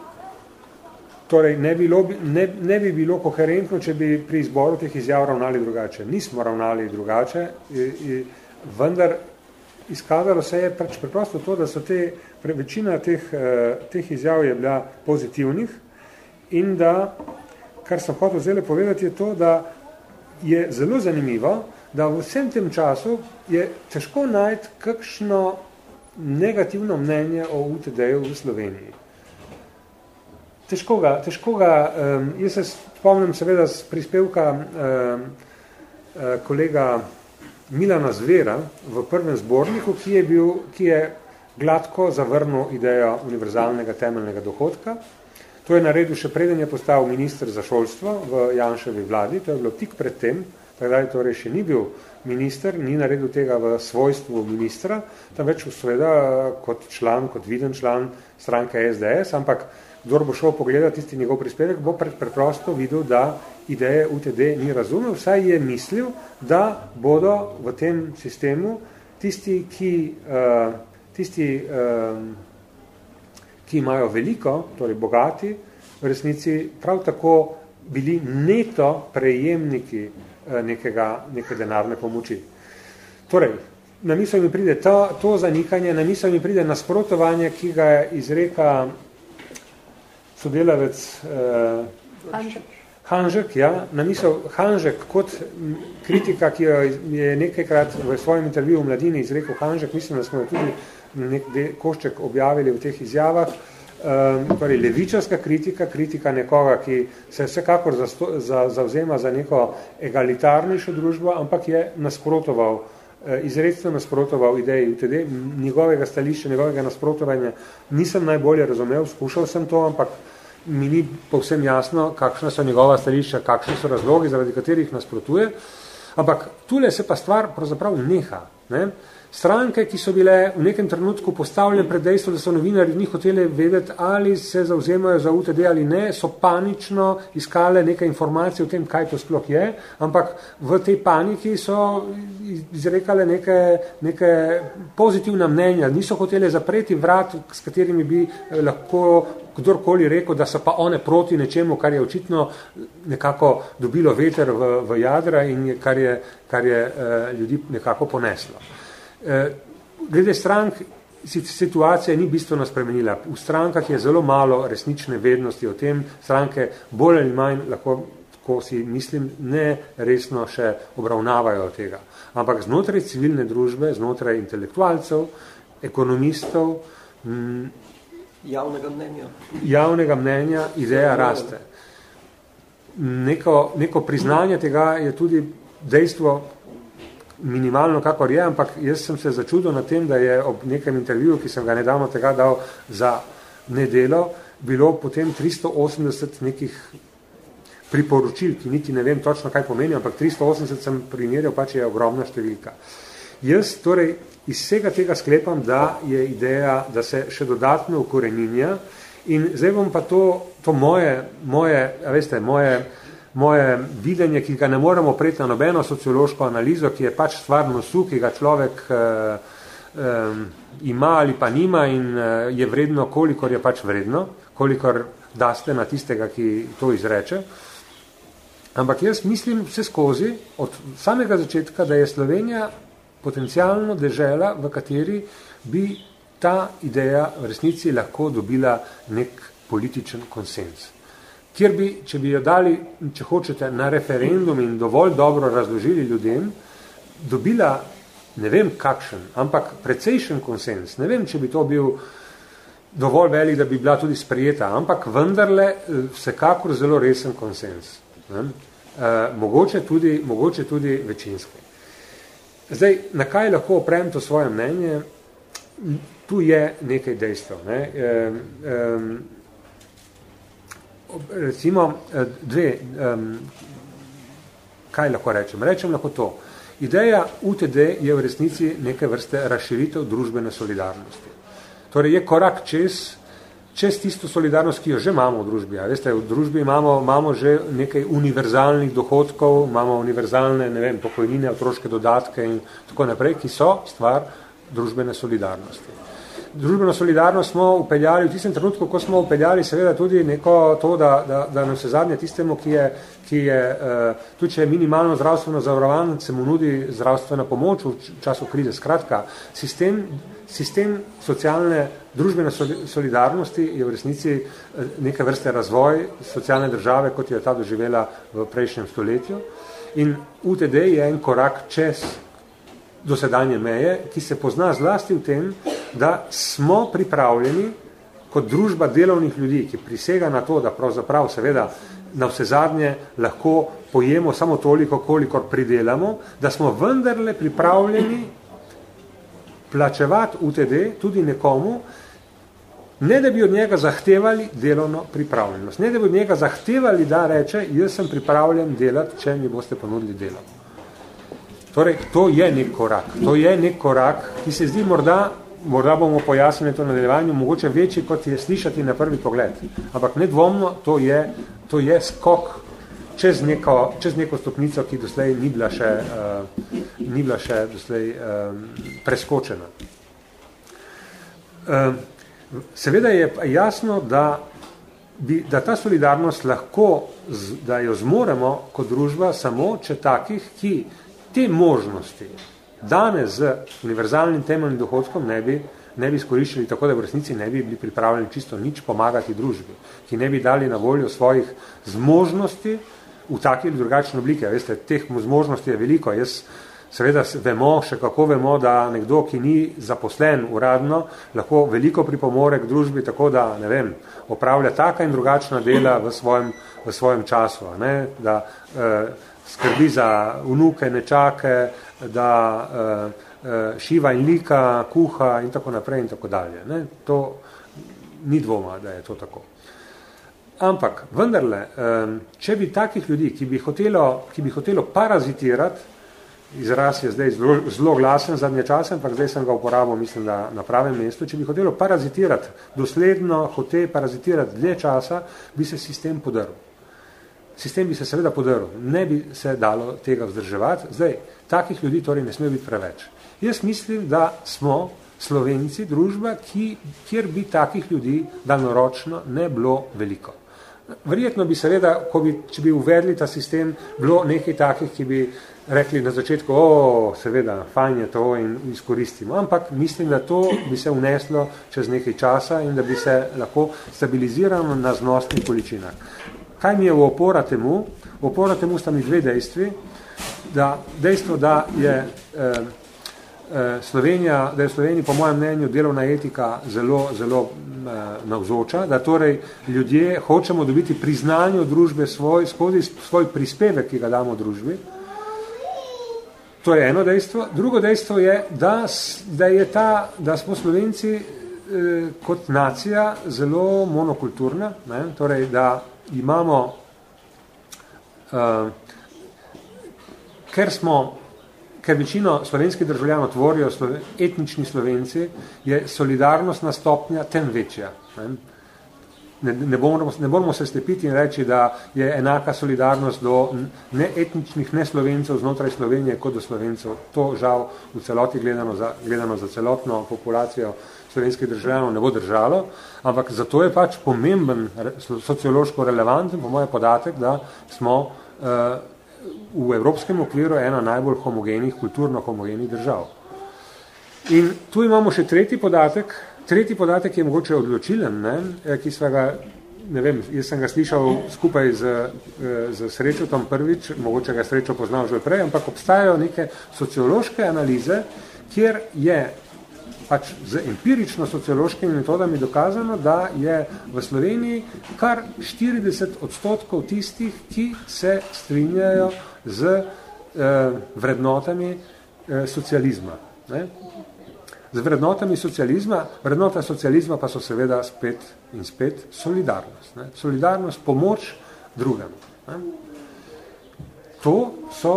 torej ne, bilo, ne, ne bi bilo koherentno, če bi pri izboru teh izjav ravnali drugače. Nismo ravnali drugače, in, in, vendar izkazalo se je pač preprosto to, da so te, večina teh, eh, teh izjav je bila pozitivnih in da, kar sem hotel zdaj povedati, je to, da je zelo zanimivo, da v vsem tem času je težko najti kakšno negativno mnenje o UTD-ju v Sloveniji. Težko ga, težko ga um, jaz se spomnim seveda z prispevka um, kolega Milana Zvera v prvem zborniku, ki je, bil, ki je gladko zavrnil idejo univerzalnega temeljnega dohodka. To je naredil še preden je postal minister za šolstvo v Janševi vladi, to je bilo tik pred tem, takdaj torej še ni bil minister, ni naredil tega v svojstvu ministra, tam več seveda kot član, kot viden član stranke SDS, ampak kdor bo šel pogledati tisti njegov prispevek, bo preprosto videl, da ideje UTD ni razumel, vsaj je mislil, da bodo v tem sistemu tisti, ki, uh, tisti, um, ki imajo veliko, torej bogati, v resnici prav tako bili neto prejemniki uh, nekega, neke denarne pomoči. Torej, na misel mi pride to, to zanikanje, na misel mi pride nasprotovanje, ki ga izreka sodelavec uh, Hanžek. Hanžek, ja, na misel Hanžek kot kritika, ki jo je nekajkrat v svojem intervjuju v mladini izrekel Hanžek, mislim, da smo jo tudi nek košček objavili v teh izjavah, um, torej levičarska kritika, kritika nekoga, ki se vsekakor za, zauzema za neko egalitarnejšo družbo, ampak je nasprotoval Eh, izredno nasprotoval ideji UTD, njegovega stališča, njegovega nasprotovanja nisem najbolje razumel, skušal sem to, ampak mi ni povsem jasno, kakšna so njegova stališča, kakšni so razlogi, zaradi katerih nasprotuje, ampak tule se pa stvar pravzaprav neha. Ne? Uh, Stranke, ki so bile v nekem trenutku postavljene pred dejstvo, da so novinari njih hoteli vedeti, ali se zauzemajo za UTD ali ne, so panično iskale nekaj informacij o tem, kaj to sploh je, ampak v tej paniki so izrekale neke, neke pozitivna mnenja, niso hoteli zapreti vrat, s katerimi bi eh, lahko kdorkoli rekel, da so pa one proti nečemu, kar je očitno nekako dobilo veter v, v jadra in kar je, kar je uh, ljudi nekako poneslo. Eh, glede strank, situacija ni bistveno spremenila. V strankah je zelo malo resnične vednosti o tem, stranke bolj ali manj lahko, ko si mislim, ne resno še obravnavajo tega. Ampak znotraj civilne družbe, znotraj intelektualcev, ekonomistov, m, javnega mnenja, javnega mnenja ideja raste. Neko, neko priznanje tega je tudi dejstvo, minimalno, kakor je, ampak jaz sem se začudil na tem, da je ob nekem intervjuju, ki sem ga nedavno tega dal za nedelo, bilo potem 380 nekih priporočil, ki niti ne vem točno, kaj pomeni, ampak 380 sem primerjal, pač je ogromna številka. Jaz torej iz vsega tega sklepam, da je ideja, da se še dodatno ukoreninja in zdaj bom pa to, to moje, moje, veste, moje, moje videnje, ki ga ne moremo preti na nobeno sociološko analizo, ki je pač stvar nosu, ki ga človek uh, um, ima ali pa nima in uh, je vredno, kolikor je pač vredno, kolikor daste na tistega, ki to izreče. Ampak jaz mislim vse skozi, od samega začetka, da je Slovenija potencialno dežela, v kateri bi ta ideja v resnici lahko dobila nek političen konsens kjer bi, če bi jo dali, če hočete, na referendum in dovolj dobro razložili ljudem, dobila, ne vem kakšen, ampak precejšen konsens. Ne vem, če bi to bil dovolj velik, da bi bila tudi sprijeta, ampak vendarle eh, vsekakor zelo resen konsens. Ne? E, mogoče, tudi, mogoče tudi večinski. Zdaj, na kaj lahko oprem to svoje mnenje? Tu je nekaj dejstev. Ne? E, e, recimo eh, dve, um, kaj lahko rečem? Rečem lahko to. Ideja UTD je v resnici neke vrste razširitev družbene solidarnosti. Torej je korak čez, čez tisto solidarnost, ki jo že imamo v družbi. A veste, v družbi imamo, imamo že nekaj univerzalnih dohodkov, imamo univerzalne, ne vem, pokojnine, otroške dodatke in tako naprej, ki so stvar družbene solidarnosti družbeno solidarnost smo upeljali v tistem trenutku, ko smo upeljali seveda tudi neko to, da, da, da nam se zadnje tistemu, ki je, ki je uh, tudi če je minimalno zdravstveno zavarovan, se mu nudi zdravstvena pomoč v času krize. Skratka, sistem, sistem socialne družbene solidarnosti je v resnici eh, neke vrste razvoj socialne države, kot je ta doživela v prejšnjem stoletju. In UTD je en korak čez dosedanje meje, ki se pozna zlasti v tem, da smo pripravljeni kot družba delovnih ljudi, ki prisega na to, da pravzaprav seveda na vse zadnje lahko pojemo samo toliko, kolikor pridelamo, da smo vendarle pripravljeni plačevati UTD tudi nekomu, ne da bi od njega zahtevali delovno pripravljenost, ne da bi od njega zahtevali, da reče, jaz sem pripravljen delati, če mi boste ponudili delo. Torej, to je nek korak. To je nek korak, ki se zdi morda morda bomo pojasnili to nadaljevanju, mogoče večji, kot je slišati na prvi pogled. Ampak nedvomno, to je, to je skok čez neko, čez neko stopnico, ki doslej ni bila še, uh, ni bila še doslej um, preskočena. Um, seveda je jasno, da, bi, da ta solidarnost lahko, z, da jo zmoremo kot družba samo, če takih, ki te možnosti danes z univerzalnim temeljnim dohodkom ne bi, ne bi skoriščili tako, da v resnici ne bi bili pripravljeni čisto nič pomagati družbi, ki ne bi dali na voljo svojih zmožnosti, v taki ali drugačni obliki. Veste, teh zmožnosti je veliko. Jaz seveda vemo, še kako vemo, da nekdo, ki ni zaposlen uradno, lahko veliko pripomore k družbi, tako da, ne vem, opravlja taka in drugačna dela v svojem, v svojem času. Ne? Da eh, skrbi za vnuke, nečake, da eh, eh, šiva in lika, kuha in tako naprej in tako dalje. Ne? To ni dvoma, da je to tako. Ampak, vendarle, če bi takih ljudi, ki bi hotelo, ki bi hotelo parazitirati, izraz je zdaj zelo, zelo glasen zadnje čase, ampak zdaj sem ga uporabil, mislim, da na pravem mestu, če bi hotelo parazitirati, dosledno hote parazitirati dlje časa, bi se sistem podaril. Sistem bi se seveda podaril, ne bi se dalo tega vzdrževati. Zdaj, takih ljudi torej ne sme biti preveč. Jaz mislim, da smo Slovenci družba, ki, kjer bi takih ljudi daljnoročno ne bilo veliko. Verjetno bi seveda, ko bi, če bi uvedli ta sistem, bilo nekaj takih, ki bi rekli na začetku, o, seveda, fajn je to in izkoristimo. Ampak mislim, da to bi se uneslo čez nekaj časa in da bi se lahko stabiliziralo na znosnih količinah. Kaj mi je v opora temu? V opora temu sta mi dve dejstvi. Da, dejstvo, da je eh, Eh, Slovenija, da je v Sloveniji po mojem mnenju delovna etika zelo, zelo eh, navzoča, da torej ljudje hočemo dobiti priznanje od družbe svoj, skozi svoj prispevek, ki ga damo družbi. To je eno dejstvo. Drugo dejstvo je, da, da, je ta, da smo Slovenci eh, kot nacija zelo monokulturna, ne? torej da imamo, eh, ker smo ker večino slovenskih državljanov tvorijo sloven, etnični slovenci, je solidarnostna stopnja tem večja. Ne, ne, bomo, ne bomo se slepiti in reči, da je enaka solidarnost do neetničnih neslovencev znotraj Slovenije kot do slovencev. To žal v celoti gledano za, gledano za celotno populacijo slovenskih državljanov ne bo držalo, ampak zato je pač pomemben sociološko relevanten, po moje podatek, da smo uh, v evropskem okviru ena najbolj homogenih, kulturno homogenih držav. In tu imamo še tretji podatek. Tretji podatek je mogoče odločilen, ne, eh, ki sva ga, ne vem, jaz sem ga slišal skupaj z, eh, z srečo tam prvič, mogoče ga srečo poznal že prej, ampak obstajajo neke sociološke analize, kjer je pač z empirično sociološkimi metodami dokazano, da je v Sloveniji kar 40 odstotkov tistih, ki se strinjajo z eh, vrednotami eh, socializma. Ne? Z vrednotami socializma, vrednota socializma pa so seveda spet in spet solidarnost. Ne? Solidarnost, pomoč drugemu. Ne? To, so,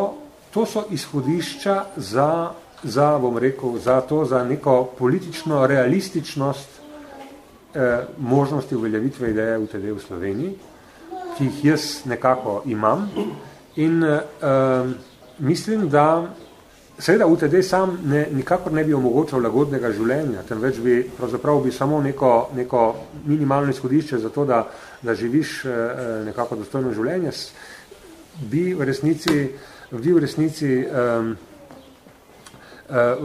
to so izhodišča za za, bom rekel, za to, za neko politično realističnost eh, možnosti uveljavitve ideje UTD v Sloveniji, ki jih jaz nekako imam. In eh, mislim, da seveda UTD sam ne, nikakor ne bi omogočal lagodnega življenja, temveč bi pravzaprav bi samo neko, neko minimalno izhodišče za to, da, da živiš eh, nekako dostojno življenje, bi v resnici, bi v resnici eh, Eh,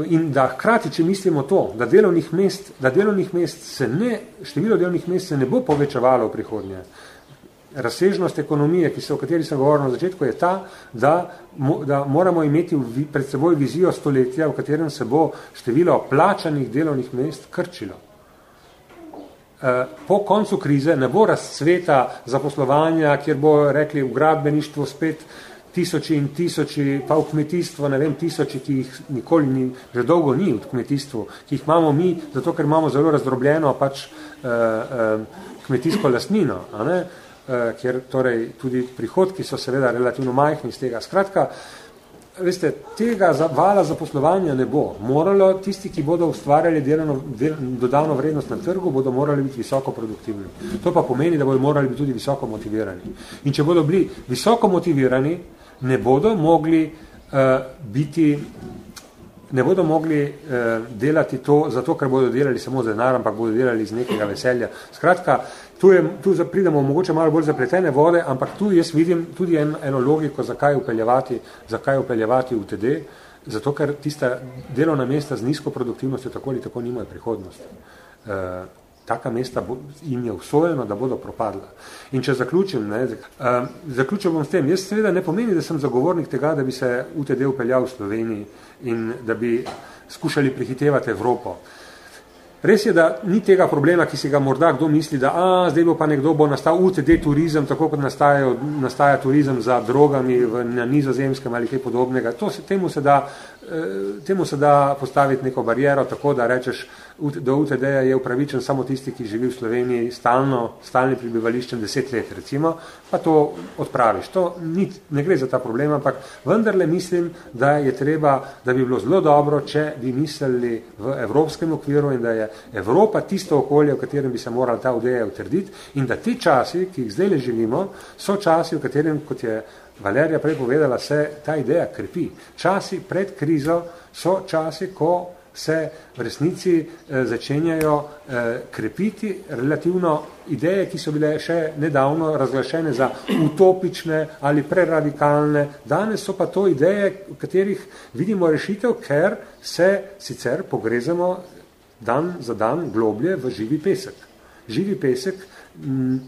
in da hkrati, če mislimo to, da delovnih mest, da delovnih mest se ne, število delovnih mest se ne bo povečevalo v prihodnje, razsežnost ekonomije, ki se o kateri sem govoril na začetku, je ta, da, da moramo imeti v, pred seboj vizijo stoletja, v katerem se bo število plačanih delovnih mest krčilo. Eh, po koncu krize ne bo razcveta zaposlovanja, kjer bo rekli v gradbeništvu spet tisoči in tisoči, pa v kmetijstvo, ne vem, tisoči, ki jih nikoli ni, že dolgo ni v kmetijstvu, ki jih imamo mi, zato ker imamo zelo razdrobljeno pač uh, uh, kmetijsko lastnino, a ne? Uh, ker torej tudi prihodki so seveda relativno majhni iz tega. Skratka, veste, tega vala zaposlovanja ne bo. Moralo, tisti, ki bodo ustvarjali delano, del, dodano vrednost na trgu, bodo morali biti visoko produktivni. To pa pomeni, da bodo morali biti tudi visoko motivirani. In če bodo bili visoko motivirani, ne bodo mogli uh, biti ne bodo mogli uh, delati to zato, ker bodo delali samo za denar, ampak bodo delali iz nekega veselja. Skratka, tu, je, tu pridemo mogoče malo bolj zapletene vode, ampak tu jaz vidim tudi en, eno logiko, zakaj upeljevati, zakaj upeljevati UTD, zato ker tista delovna mesta z nizko produktivnostjo tako ali tako nimajo prihodnosti. Uh, taka mesta bo, jim je usvojeno, da bodo propadla. In če zaključim, ne, uh, zaključil bom s tem, jaz seveda ne pomeni, da sem zagovornik tega, da bi se UTD upeljal v Sloveniji in da bi skušali prihitevati Evropo. Res je, da ni tega problema, ki si ga morda kdo misli, da a, zdaj bo pa nekdo bo nastal UTD turizem, tako kot nastaja, nastaja turizem za drogami v, na nizozemskem ali kaj podobnega. To se, temu, se da, temu se da postaviti neko barijero, tako da rečeš, do UTD-ja je upravičen samo tisti, ki živi v Sloveniji stalno, stalni prebivališčem deset let, recimo, pa to odpraviš. To ni, ne gre za ta problem, ampak vendarle mislim, da je treba, da bi bilo zelo dobro, če bi mislili v evropskem okviru in da je Evropa tisto okolje, v katerem bi se morala ta ideja utrditi in da ti časi, ki jih zdaj le živimo, so časi, v katerem, kot je Valerija prej povedala, se ta ideja krepi. Časi pred krizo so časi, ko se v resnici eh, začenjajo eh, krepiti relativno ideje, ki so bile še nedavno razglašene za utopične ali preradikalne. Danes so pa to ideje, v katerih vidimo rešitev, ker se sicer pogrezamo dan za dan globlje v živi pesek. Živi pesek m,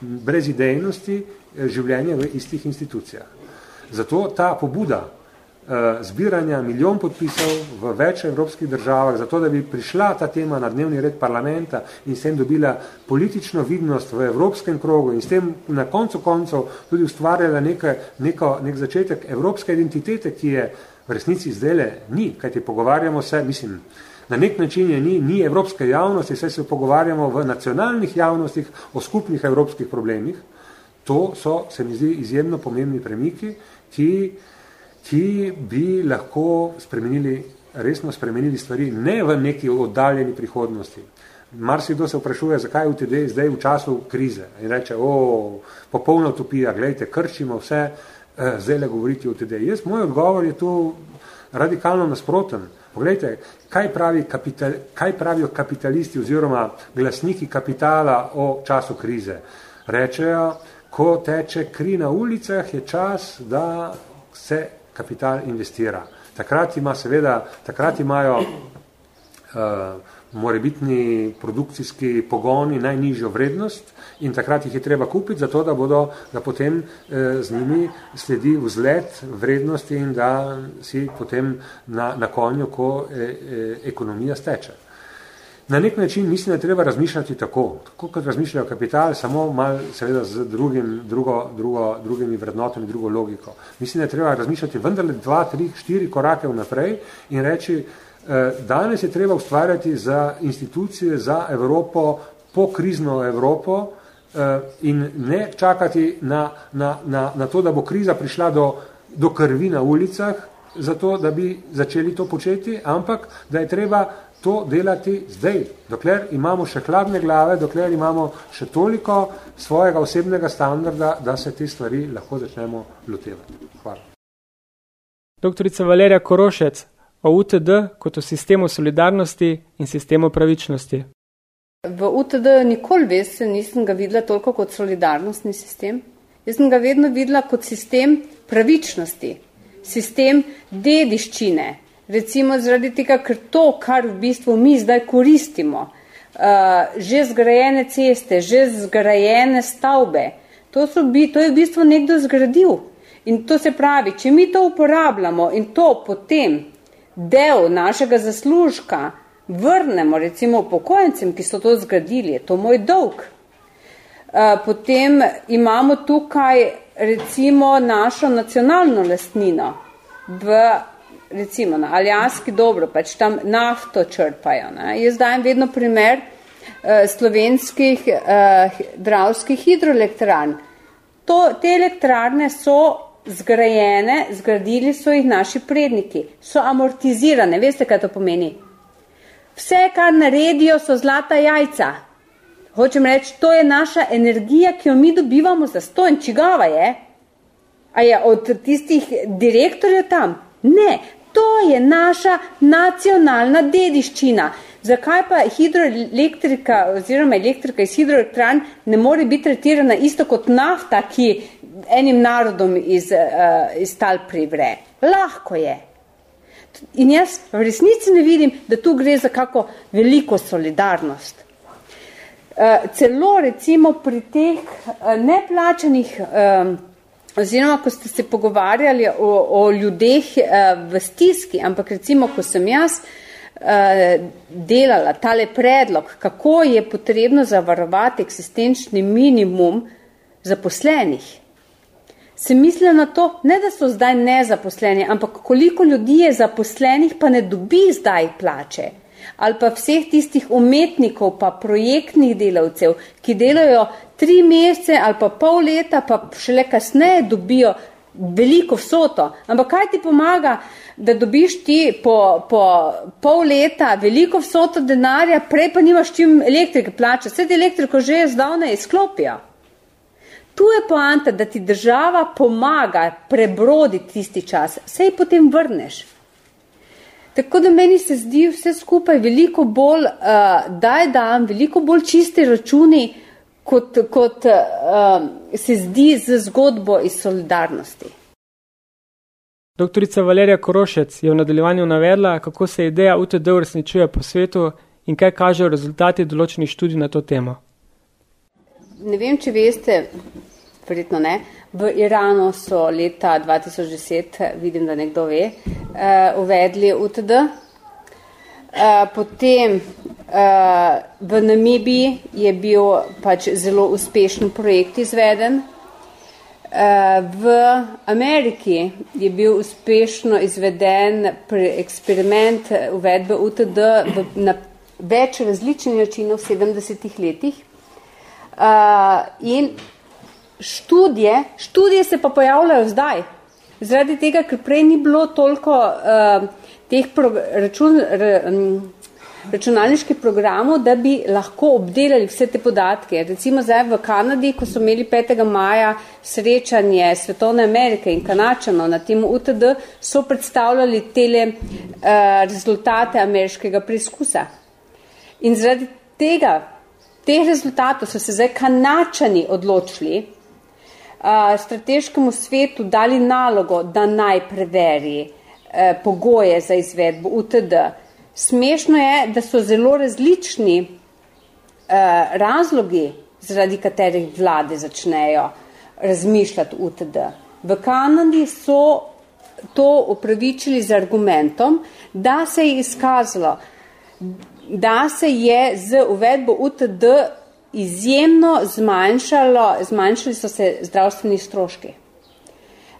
brez idejnosti eh, življenja v istih institucijah. Zato ta pobuda Eh, zbiranja milijon podpisov v več evropskih državah, zato da bi prišla ta tema na dnevni red parlamenta in s tem dobila politično vidnost v evropskem krogu in s tem na koncu koncev tudi ustvarjala neke, neko, nek začetek evropske identitete, ki je v resnici zdele ni, kajti pogovarjamo se, mislim, na nek način je ni, ni evropske javnosti, saj se pogovarjamo v nacionalnih javnostih o skupnih evropskih problemih, to so, se mi zdi, izjemno pomembni premiki, ki ki bi lahko spremenili, resno spremenili stvari, ne v neki oddaljeni prihodnosti. Marsi kdo se vprašuje, zakaj je UTD zdaj v času krize in reče, o, popolna utopija, gledajte, krčimo vse, eh, zdaj le govoriti o UTD. Jaz, moj odgovor je tu radikalno nasproten. Poglejte, kaj, pravi kapital, kaj pravijo kapitalisti oziroma glasniki kapitala o času krize? Rečejo, ko teče kri na ulicah, je čas, da se kapital investira. Takrat ima seveda, takrat imajo uh, morebitni produkcijski pogoni najnižjo vrednost in takrat jih je treba kupiti, zato da bodo, da potem eh, z njimi sledi vzlet vrednosti in da si potem na, na konju, ko eh, eh, ekonomija steče. Na nek način mislim, da je treba razmišljati tako, tako kot razmišljajo kapital, samo mal seveda z drugim, drugo, drugo, drugimi vrednotami, drugo logiko. Mislim, da je treba razmišljati vendarle dva, tri, štiri korake vnaprej in reči, eh, danes je treba ustvarjati za institucije, za Evropo, pokrizno Evropo eh, in ne čakati na, na, na, na to, da bo kriza prišla do, do krvi na ulicah, zato da bi začeli to početi, ampak da je treba to delati zdaj, dokler imamo še hladne glave, dokler imamo še toliko svojega osebnega standarda, da se te stvari lahko začnemo lotevati. Hvala. Doktorica Valerija Korošec o UTD kot o sistemu solidarnosti in sistemu pravičnosti. V UTD nikoli veste, nisem ga videla toliko kot solidarnostni sistem. Jaz sem ga vedno videla kot sistem pravičnosti, sistem dediščine, recimo zaradi tega, ker to, kar v bistvu mi zdaj koristimo, uh, že zgrajene ceste, že zgrajene stavbe, to, so, to je v bistvu nekdo zgradil. In to se pravi, če mi to uporabljamo in to potem del našega zaslužka vrnemo recimo upokojencem, ki so to zgradili, je to moj dolg. Uh, potem imamo tukaj recimo našo nacionalno lastnino v recimo na Aljaski dobro, pač tam nafto črpajo. Ne. Jaz dajem vedno primer uh, slovenskih uh, dravskih hidroelektran. To, te elektrarne so zgrajene, zgradili so jih naši predniki, so amortizirane, veste, kaj to pomeni? Vse, kar naredijo, so zlata jajca. Hočem reči, to je naša energija, ki jo mi dobivamo za sto in čigava je. A je od tistih direktorjev tam? Ne, to je naša nacionalna dediščina. Zakaj pa hidroelektrika oziroma elektrika iz hidroelektran ne more biti tretirana isto kot nafta, ki enim narodom iz, uh, iz tal privre? Lahko je. In jaz v resnici ne vidim, da tu gre za kako veliko solidarnost. Uh, celo recimo pri teh uh, neplačanih, um, oziroma ko ste se pogovarjali o, o ljudeh uh, v stiski, ampak recimo, ko sem jaz uh, Eh, delala tale predlog, kako je potrebno zavarovati eksistenčni minimum zaposlenih. Se mislila na to, ne da so zdaj nezaposleni, ampak koliko ljudi je zaposlenih, pa ne dobi zdaj plače. Ali pa vseh tistih umetnikov, pa projektnih delavcev, ki delajo tri mesece ali pa pol leta, pa šele kasneje dobijo veliko vsoto. Ampak kaj ti pomaga, da dobiš ti po, po pol leta veliko vsoto denarja, prej pa nimaš čim elektrike plačati. Vse elektriko že zdavne izklopijo. Tu je poanta, da ti država pomaga prebroditi tisti čas, vse ji potem vrneš. Tako da meni se zdi vse skupaj veliko bolj, uh, daj dam, veliko bolj čisti računi, uh, kot, kot uh, se zdi z zgodbo iz solidarnosti. Doktorica Valerija Korošec je v nadaljevanju navedla, kako se ideja UTD uresničuje po svetu in kaj kažejo rezultati določenih študij na to temo. Ne vem, če veste, verjetno ne, v Iranu so leta 2010, vidim, da nekdo ve, uh, uvedli UTD. Uh, potem Uh, v Namibiji je bil pač zelo uspešen projekt izveden. Uh, v Ameriki je bil uspešno izveden eksperiment uvedbe UTD v, na več različnih načinov v 70-ih letih. Uh, in študije, študije se pa pojavljajo zdaj, zaradi tega, ker prej ni bilo toliko uh, teh račun, um, računalniških programov, da bi lahko obdelali vse te podatke. Recimo zdaj v Kanadi, ko so imeli 5. maja srečanje Svetovne Amerike in Kanačano na tem UTD, so predstavljali tele uh, rezultate ameriškega preizkusa. In zaradi tega, teh rezultatov so se zdaj Kanačani odločili, strateškemu svetu dali nalogo, da naj preveri uh, pogoje za izvedbo UTD. Smešno je, da so zelo različni uh, razlogi, zaradi katerih vlade začnejo razmišljati UTD. V Kanadi so to upravičili z argumentom, da se je izkazalo, da se je z uvedbo UTD izjemno zmanjšalo, zmanjšali so se zdravstveni stroški.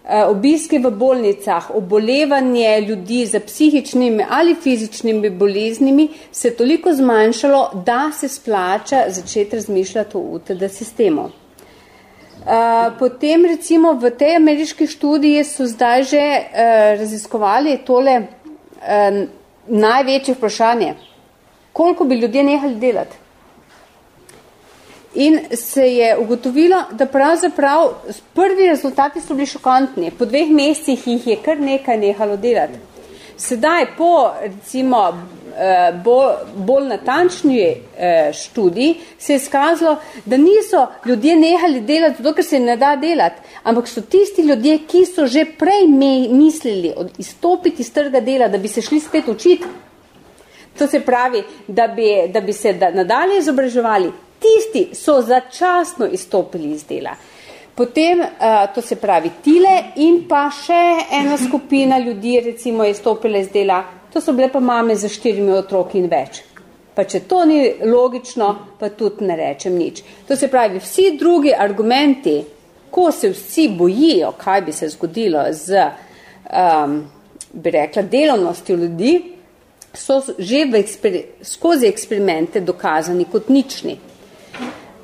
Eh, obiske v bolnicah, obolevanje ljudi za psihičnimi ali fizičnimi boleznimi se je toliko zmanjšalo, da se splača začeti razmišljati o UTD sistemu. Eh, potem recimo v tej ameriški študiji so zdaj že eh, raziskovali tole največje vprašanje, koliko bi ljudje nehali delati. In se je ugotovilo, da pravzaprav prvi rezultati so bili šokantni. Po dveh mesecih jih je kar nekaj nehalo delati. Sedaj, po recimo eh, bolj, bolj natančni eh, študiji, se je skazalo, da niso ljudje nehali delati, zato ker se ne da delati, ampak so tisti ljudje, ki so že prej mislili izstopiti iz trga dela, da bi se šli spet učiti. To se pravi, da bi, da bi se da nadalje izobraževali, tisti so začasno izstopili iz dela. Potem, uh, to se pravi tile in pa še ena skupina ljudi recimo je stopila iz dela, to so bile pa mame za štirimi otroki in več. Pa če to ni logično, pa tudi ne rečem nič. To se pravi, vsi drugi argumenti, ko se vsi bojijo, kaj bi se zgodilo z, um, bi rekla, delovnostjo ljudi, so že v eksper skozi eksperimente dokazani kot nični.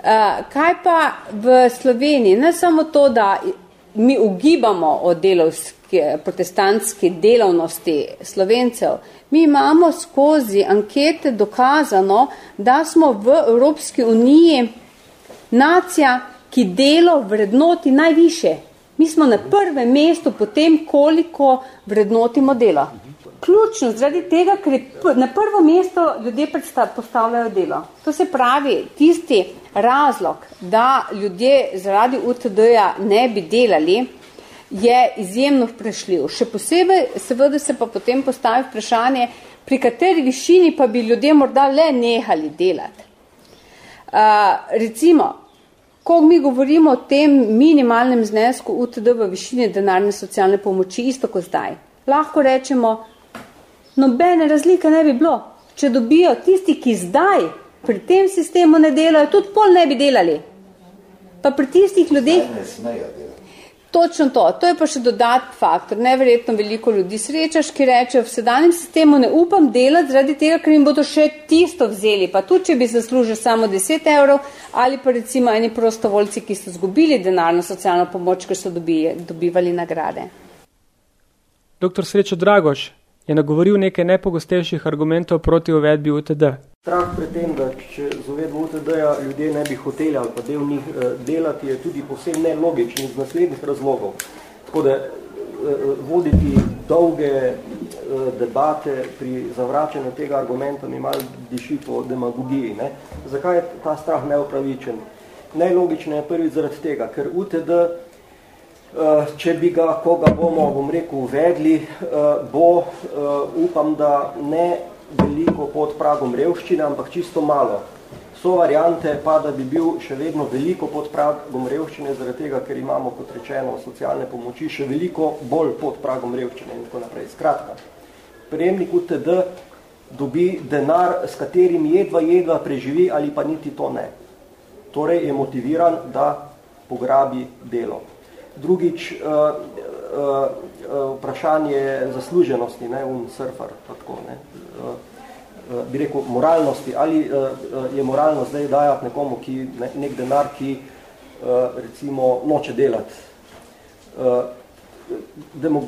Eh, kaj pa v Sloveniji? Ne samo to, da mi ugibamo o delovski, protestantski delovnosti slovencev, mi imamo skozi ankete dokazano, da smo v Evropski uniji nacija, ki delo vrednoti najviše. Mi smo na prvem mestu po tem, koliko vrednotimo delo. Ključno zaradi tega, ker na prvo mesto ljudje postavljajo delo. To se pravi, tisti razlog, da ljudje zaradi UTD-ja ne bi delali, je izjemno vprašljiv. Še posebej seveda se pa potem postavi vprašanje, pri kateri višini pa bi ljudje morda le nehali delati. Uh, recimo, ko mi govorimo o tem minimalnem znesku UTD v višini denarne socialne pomoči, isto kot zdaj, lahko rečemo, nobene razlike ne bi bilo, če dobijo tisti, ki zdaj pri tem sistemu ne delajo, tudi pol ne bi delali. Pa pri tistih ljudeh... Ne smejo delati. Točno to, to je pa še dodat faktor. Neverjetno veliko ljudi srečaš, ki rečejo, v sedanjem sistemu ne upam delati zaradi tega, ker jim bodo še tisto vzeli, pa tudi, če bi zaslužil samo 10 evrov ali pa recimo eni prostovoljci, ki so zgubili denarno socialno pomoč, ker so dobili, dobivali nagrade. Doktor Srečo Dragoš, je nagovoril nekaj najpogostejših argumentov proti uvedbi UTD. Strah pred tem, da če z uvedbo UTD-ja ljudje ne bi hoteli ali pa del njih eh, delati, je tudi posebno nelogični iz naslednjih razlogov. Tako da eh, voditi dolge eh, debate pri zavračanju tega argumenta mi malo diši po demagogiji. Ne? Zakaj je ta strah neupravičen? Nelogično je prvi zaradi tega, ker UTD Eh, če bi ga, ko ga bomo, bom rekel, uvedli, eh, bo, eh, upam, da ne veliko pod pragom revščine, ampak čisto malo. So variante pa, da bi bil še vedno veliko pod pragom revščine, zaradi tega, ker imamo, kot rečeno, socialne pomoči, še veliko bolj pod pragom revščine in tako naprej. Skratka, prejemnik UTD dobi denar, s katerim jedva jedva preživi ali pa niti to ne. Torej je motiviran, da pograbi delo. Drugič, uh, uh, uh, vprašanje zasluženosti, ne, un surfer, tako, ne, uh, uh, bi rekel, moralnosti, ali uh, je moralno zdaj dajati nekomu, ki, ne, nek denar, ki uh, recimo noče delati. Uh,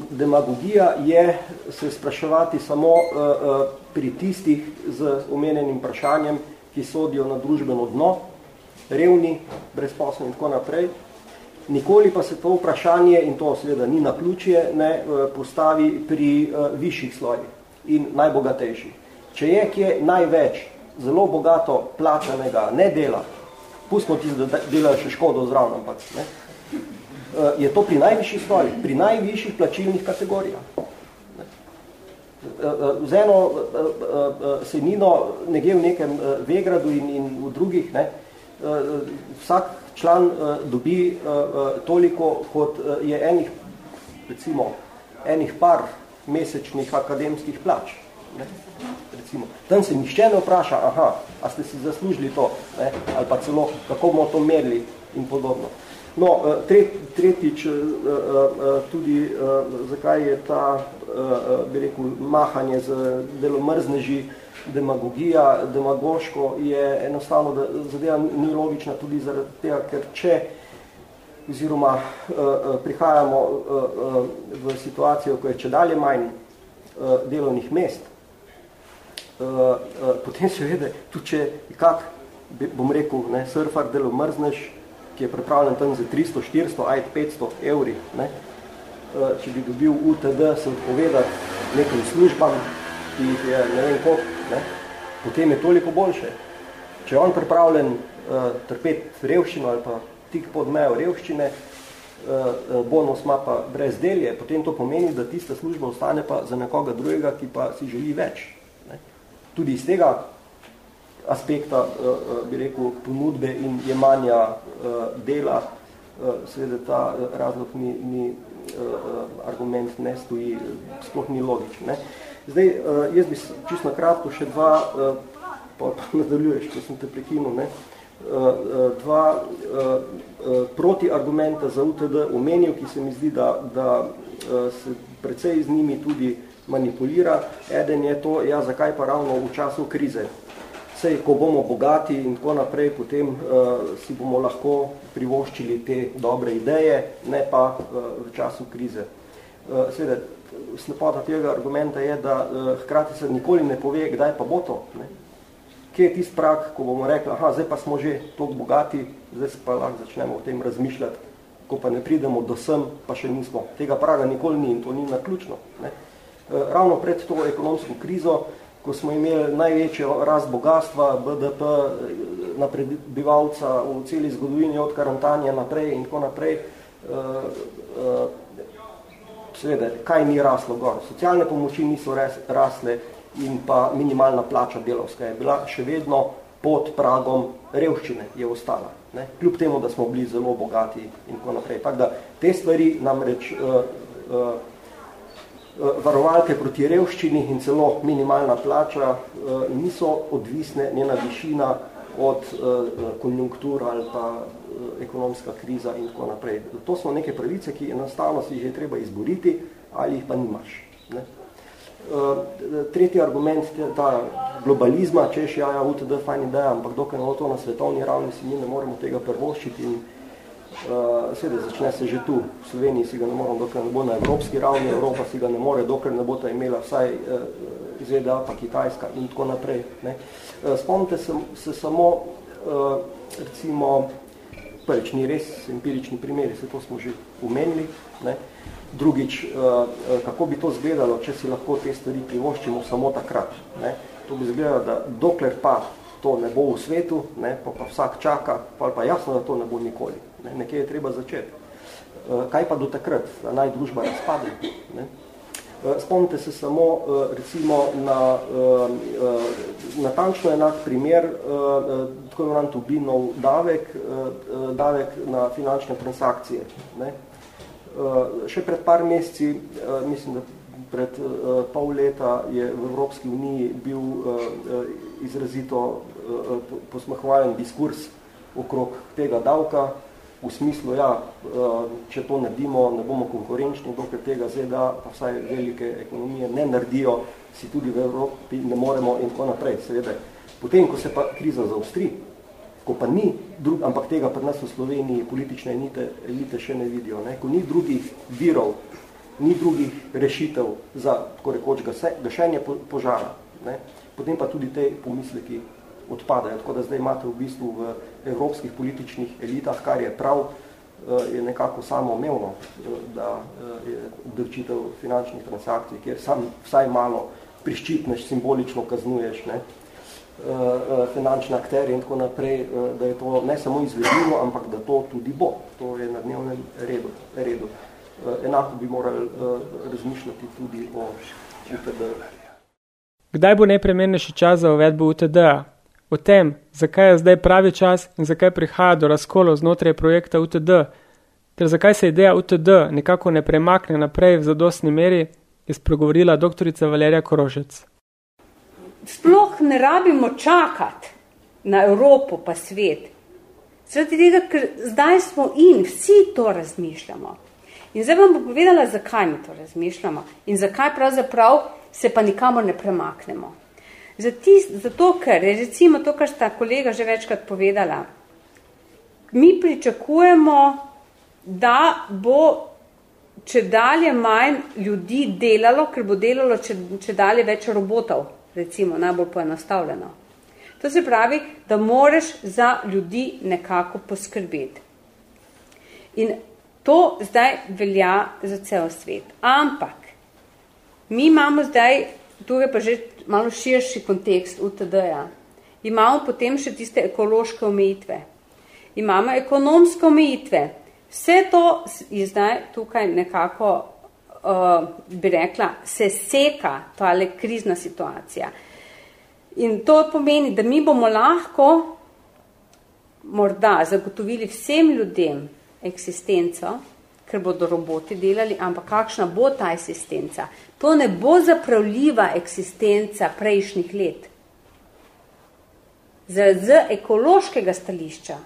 demagogija je se spraševati samo uh, uh, pri tistih z omenjenim vprašanjem, ki sodijo na družbeno dno, revni, brezposleni in tako naprej, Nikoli pa se to vprašanje, in to seveda ni na ključje, ne, eh, postavi pri uh, višjih slojih in najbogatejših. Če je kje največ zelo bogato plačanega ne dela, pustimo ti, da delajo še škodo zraven, ampak ne, uh, je to pri najvišjih slojih, pri najvišjih plačilnih kategorijah. Z eno senino nekje v nekem Vegradu in, in v drugih, ne, vsak član uh, dobi uh, toliko, kot uh, je enih, recimo, enih par mesečnih akademskih plač. Ne? Recimo. Tam se nišče ne vpraša, aha, a ste si zaslužili to, ne? ali pa celo, kako bomo to merili in podobno. No, tretjič, tudi zakaj je ta, bi rekel, mahanje z delomrzneži, demagogija, demagoško je enostavno, da zadeva ni logična tudi zaradi tega, ker če oziroma uh, prihajamo uh, uh, v situacijo, ko je če dalje manj delovnih mest, potem se vede, tudi če kak, bom rekel, ne, surfar delo mrzneš, ki je pripravljen tam za 300, 400, ajt 500 evri, ne, če bi dobil UTD se odpovedati nekim službam, ki jih je ne vem koliko, ne, potem je toliko boljše. Če je on pripravljen uh, trpeti revščino ali pa tik pod mejo revščine, uh, bonus ima pa brez delje, potem to pomeni, da tista služba ostane pa za nekoga drugega, ki pa si želi več. Ne. Tudi iz tega aspekta, uh, bi rekel, ponudbe in jemanja uh, dela, uh, seveda ta razlog ni, ni uh, argument ne stoji, sploh ni logičen. Zdaj, uh, jaz bi čisto kratko še dva, uh, pa, pa nadaljuješ, ko sem te prekinul, ne, uh, dva protiargumenta za UTD omenil, ki se mi zdi, da, da se precej z njimi tudi manipulira. Eden je to, ja, zakaj pa ravno v času krize. sej, ko bomo bogati in tako naprej, potem uh, si bomo lahko privoščili te dobre ideje, ne pa uh, v času krize. Uh, seveda, slepota tega argumenta je, da uh, hkrati se nikoli ne pove, kdaj pa bo to. Ne? Kje je tist prak, ko bomo rekli, aha, zdaj pa smo že toliko bogati, zdaj pa lahko začnemo o tem razmišljati, ko pa ne pridemo do sem, pa še nismo. Tega praga nikoli ni in to ni naključno. Ne? Uh, ravno pred to ekonomsko krizo ko smo imeli največjo rast bogatstva, BDP na prebivalca v celi zgodovini od karantanja naprej in tako naprej, eh, eh, seveda, kaj ni raslo gor? Socialne pomoči niso rasle in pa minimalna plača delovska je bila še vedno pod pragom revščine je ostala. Ne? Kljub temu, da smo bili zelo bogati in tako naprej. Tako da te stvari namreč uh, uh, varovalke proti revščini in celo minimalna plača eh, niso odvisne njena višina od eh, konjunktur ali pa ekonomska kriza in tako naprej. To so neke pravice, ki enostavno si je treba izboriti ali jih pa nimaš. Ne? Tretji argument, ta globalizma, češ, ja, ja, UTD, fajn ideja, ampak dokaj na to na svetovni ravni si mi ne moremo tega prvoščiti in Uh, seveda začne se že tu, v Sloveniji si ga ne moramo, dokler ne bo na evropski ravni, Evropa si ga ne more, dokler ne bo ta imela vsaj uh, ZDA, pa Kitajska in tako naprej. Ne. Uh, spomnite se, se samo, uh, recimo, prvič, ni res empirični primeri, se to smo že umenili, ne. drugič, uh, kako bi to zgledalo, če si lahko te stvari privoščimo samo takrat. Ne. To bi zgledalo, da dokler pa to ne bo v svetu, ne, pa, pa vsak čaka, pa, pa jasno, da to ne bo nikoli. Ne, nekje je treba začeti. Eh, kaj pa do takrat, da naj družba razpade? Ne? Eh, spomnite se samo eh, recimo na natančno enak primer, tako imenovan Tubinov davek, davek na finančne transakcije. Ne? Še pred par meseci, mislim, da pred pol leta je v Evropski uniji bil izrazito posmehvalen diskurs okrog tega davka, v smislu, ja, eh, če to naredimo, ne bomo konkurenčni, dokaj tega ZDA, pa vsaj velike ekonomije ne naredijo, si tudi v Evropi ne moremo in tako naprej, seveda. Potem, ko se pa kriza zaostri, ko pa ni, drug, ampak tega pri nas v Sloveniji politične elite, elite še ne vidijo, ne? ko ni drugih virov, ni drugih rešitev za, tako rekoč, gašenje požara, ne? potem pa tudi te pomisleki odpadajo. Tako da zdaj imate v bistvu v evropskih političnih elitah, kar je prav, eh, je nekako samo omevno, eh, da eh, je obdrčitev finančnih transakcij, kjer sam vsaj malo priščitneš, simbolično kaznuješ ne, finančne akterje in tako naprej, da je to ne samo izvedljivo, ampak da to tudi bo. To je na dnevnem redu. redu. Enako bi morali razmišljati tudi o UTD. Kdaj bo najprimernejši čas za uvedbo UTD-a? O tem, zakaj je zdaj pravi čas in zakaj prihaja do razkolov znotraj projekta UTD, ter zakaj se ideja UTD nekako ne premakne naprej v zadostni meri, je spregovorila doktorica Valerija Korožec. Sploh ne rabimo čakati na Evropo pa svet. Sredi tega, ker zdaj smo in vsi to razmišljamo. In zdaj vam bom povedala, zakaj mi to razmišljamo in zakaj pravzaprav se pa nikamor ne premaknemo. Zato, ker je recimo to, kar sta kolega že večkrat povedala, mi pričakujemo, da bo če dalje manj ljudi delalo, ker bo delalo če, če dalje več robotov, recimo najbolj poenostavljeno. To se pravi, da moreš za ljudi nekako poskrbeti. In to zdaj velja za cel svet. Ampak mi imamo zdaj, tukaj pa že malo širši kontekst UTD-ja. Imamo potem še tiste ekološke omejitve. Imamo ekonomske omejitve. Vse to je zdaj tukaj nekako, uh, bi rekla, se seka tale krizna situacija. In to pomeni, da mi bomo lahko morda zagotovili vsem ljudem eksistenco, ker bodo roboti delali, ampak kakšna bo ta eksistenca? To ne bo zapravljiva eksistenca prejšnjih let. Z, z ekološkega stališča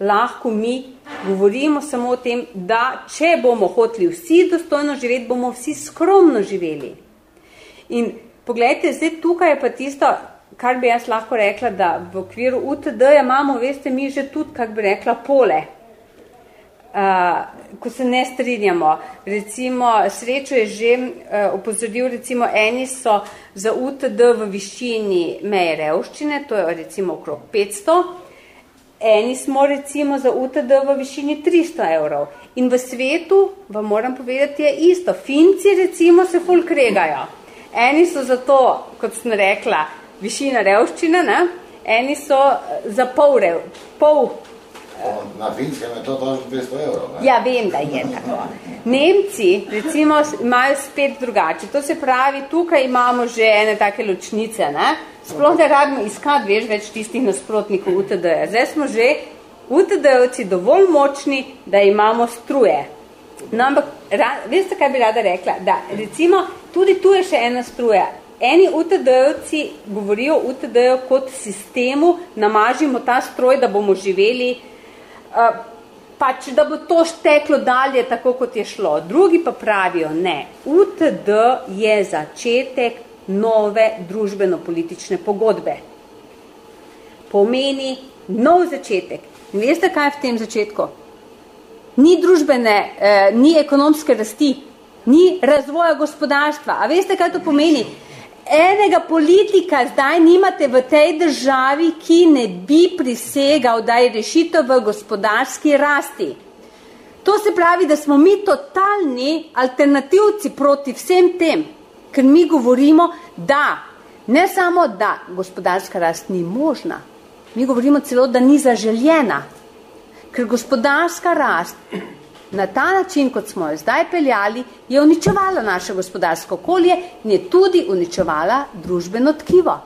lahko mi govorimo samo o tem, da če bomo hoteli vsi dostojno živeti, bomo vsi skromno živeli. In pogledajte, zdaj tukaj je pa tisto, kar bi jaz lahko rekla, da v okviru UTD-ja imamo, veste, mi že tudi, kak bi rekla, pole. Uh, ko se ne strinjamo. Recimo, srečo je že uh, opozoril, recimo, eni so za UTD v višini meje revščine, to je recimo okrog 500, eni smo recimo za UTD v višini 300 evrov. In v svetu, vam moram povedati, je isto. Finci recimo se ful kregajo. Eni so za to, kot sem rekla, višina revščine, ne? eni so za pol rev, pol Na Finskem je to točno 200 evrov. Ne? Ja, vem, da je tako. Nemci, recimo, imajo spet drugače. To se pravi, tukaj imamo že ene take ločnice. Ne? Sploh ne rabimo iskati več, več tistih nasprotnikov UTD. -ja. Zdaj smo že UTD-ovci dovolj močni, da imamo struje. No, ampak, ra, veste, kaj bi rada rekla? Da, recimo, tudi tu je še ena struja. Eni UTD-ovci govorijo UTD-jo kot sistemu, namažimo ta stroj, da bomo živeli pač, da bo to šteklo dalje, tako kot je šlo. Drugi pa pravijo, ne, UTD je začetek nove družbeno-politične pogodbe. Pomeni nov začetek. In veste, kaj je v tem začetku? Ni družbene, eh, ni ekonomske rasti, ni razvoja gospodarstva. A veste, kaj to pomeni? Enega politika zdaj nimate v tej državi, ki ne bi prisegal, da je rešitev v gospodarski rasti. To se pravi, da smo mi totalni alternativci proti vsem tem, ker mi govorimo, da ne samo, da gospodarska rast ni možna, mi govorimo celo, da ni zaželjena, ker gospodarska rast na ta način, kot smo jo zdaj peljali, je uničevala naše gospodarsko okolje in je tudi uničevala družbeno tkivo.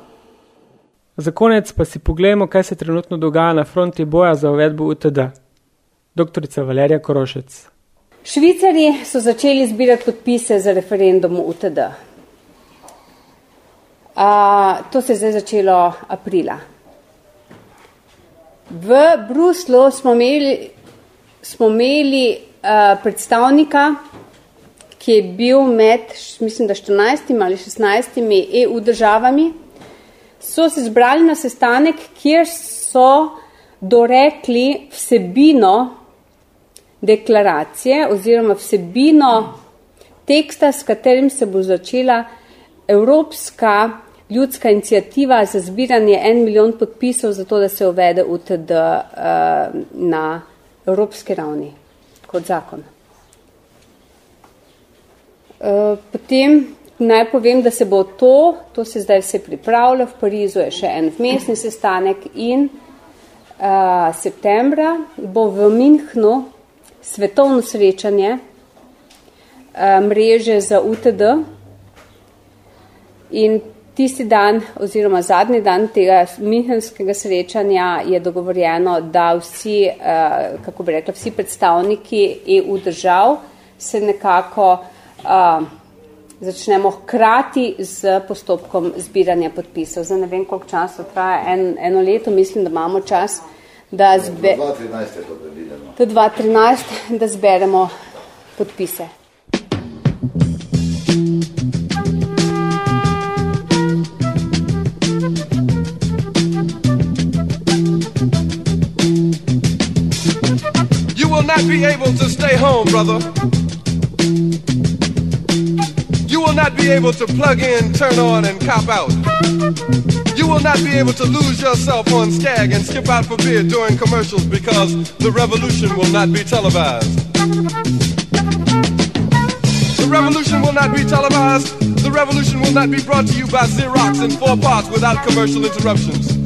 Za konec pa si pogledamo, kaj se trenutno dogaja na fronti boja za uvedbo UTD. Doktorica Valerija Korošec. Švicari so začeli zbirati podpise za referendum UTD. A, to se je zdaj začelo aprila. V Bruslu smo imeli, smo imeli Eh, predstavnika, ki je bil med, mislim, da 14 ali 16 EU državami, so se zbrali na sestanek, kjer so dorekli vsebino deklaracije oziroma vsebino teksta, s katerim se bo začela Evropska ljudska inicijativa za zbiranje en milijon podpisov za to, da se uvede UTD uh, eh, na evropski ravni kot zakon. E, potem naj povem, da se bo to, to se zdaj vse pripravlja, v Parizu je še en vmesni sestanek in uh, septembra bo v Minhnu svetovno srečanje uh, mreže za UTD in Tisti dan oziroma zadnji dan tega minhenskega srečanja je dogovorjeno, da vsi, eh, kako bi rekla, vsi predstavniki EU držav se nekako uh, začnemo hkrati z postopkom zbiranja podpisov. Zdaj ne vem, koliko časa traja, en, eno leto, mislim, da imamo čas, da, zbe, 2013 je to 2013, da zberemo podpise. Not be able to stay home, brother. You will not be able to plug in, turn on, and cop out. You will not be able to lose yourself on Skag and skip out for beer during commercials because the revolution will not be televised. The revolution will not be televised. The revolution will not be brought to you by Xerox in four parts without commercial interruptions.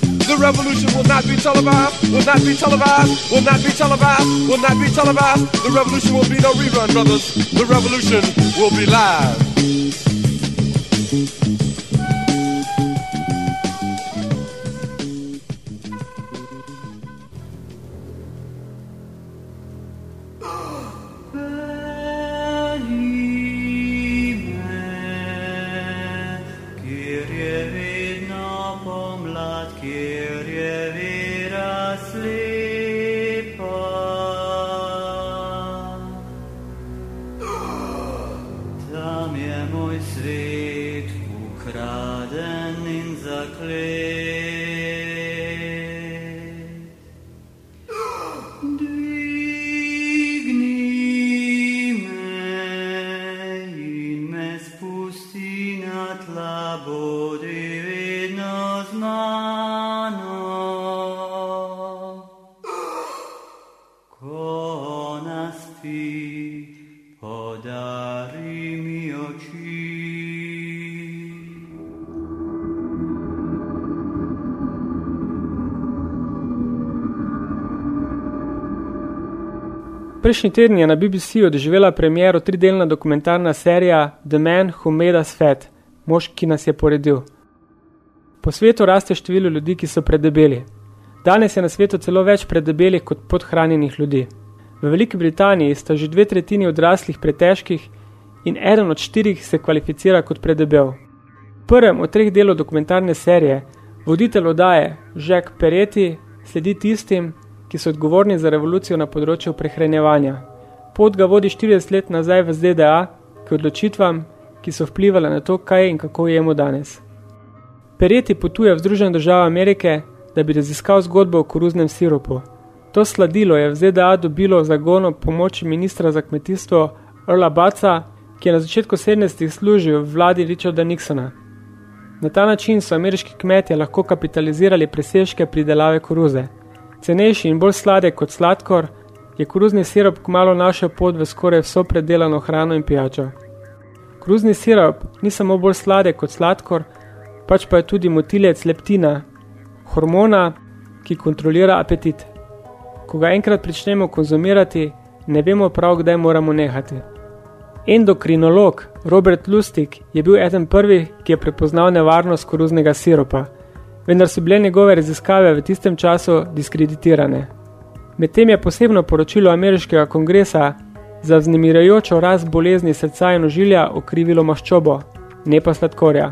The revolution will not be televised, will not be televised, will not be televised, will not be televised. The revolution will be no rerun, brothers. The revolution will be live. Prejšnji teden je na BBC-ju doživela premiero tridelna dokumentarna serija The Man Who Made Us Fat, mož, ki nas je poredil. Po svetu raste število ljudi, ki so predebeli. Danes je na svetu celo več predebelih kot podhranjenih ljudi. V Veliki Britaniji sta že dve tretjini odraslih pretežkih in eden od štirih se kvalificira kot predebel. V prvem od treh delov dokumentarne serije voditelj oddaje Jack Peretti sledi tistim, ki so odgovorni za revolucijo na področju prehranjevanja. Pot ga vodi 40 let nazaj v ZDA k odločitvam, ki so vplivali na to, kaj in kako jemo danes. Pereti potuje v Združene države Amerike, da bi raziskal zgodbo o koruznem siropu. To sladilo je v ZDA dobilo zagono pomoči ministra za kmetijstvo Earla Baca, ki je na začetku 70-ih služil v vladi Richarda Nixona. Na ta način so ameriški kmetje lahko kapitalizirali presežke pridelave koruze. Cenejši in bolj sladek kot sladkor, je koruzni sirup kmalo našel pot v skoraj vso predelano hrano in pijačo. Koruzni sirup ni samo bolj sladek kot sladkor, pač pa je tudi motilec leptina, hormona, ki kontrolira apetit. Ko ga enkrat pričnemo konzumirati, ne vemo prav, kdaj moramo nehati. Endokrinolog Robert Lustig je bil eden prvih, ki je prepoznal nevarnost koruznega siropa, vendar so bile njegove raziskave v tistem času diskreditirane. Medtem je posebno poročilo ameriškega kongresa za vznemirajočo rast bolezni srca in ožilja okrivilo maščobo, ne pa sladkorja.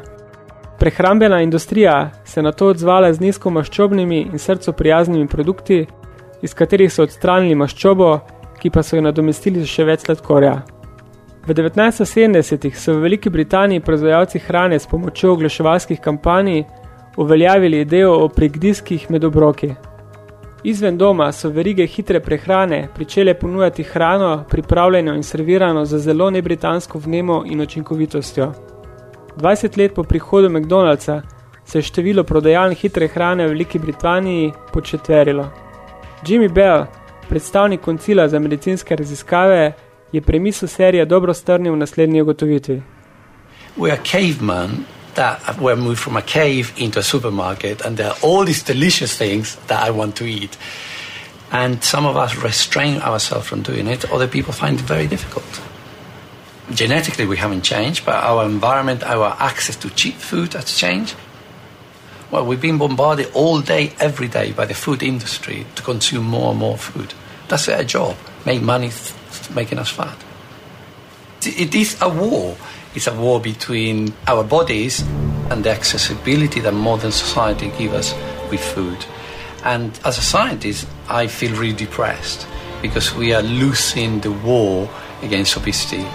Prehrambena industrija se na to odzvala z nizko maščobnimi in srcu prijaznimi produkti, iz katerih so odstranili maščobo, ki pa so jo nadomestili še več sladkorja. V 1970-ih so v Veliki Britaniji proizvajalci hrane s pomočjo oglaševalskih kampanj uveljavili idejo o prigdiskih med obroki. Izven doma so verige hitre prehrane pričele ponujati hrano, pripravljeno in servirano za zelo nebritansko vnemo in učinkovitostjo. 20 let po prihodu McDonald'sa se je število prodajaln hitre hrane v Veliki Britaniji početverilo. Jimmy Bell, predstavnik koncila za medicinske raziskave, je premiso serije dobro strnil v naslednji ugotovitvi. We are cavemen that were moved from a cave into a supermarket, and there are all these delicious things that I want to eat. And some of us restrain ourselves from doing it, other people find it very difficult. Genetically, we haven't changed, but our environment, our access to cheap food has changed. Well, we've been bombarded all day, every day by the food industry to consume more and more food. That's their job, make money th- making us fat. It is a war. It's a war between our bodies and the accessibility that modern society gives us with food. And as a scientist, I feel really depressed because we are losing the war against obesity.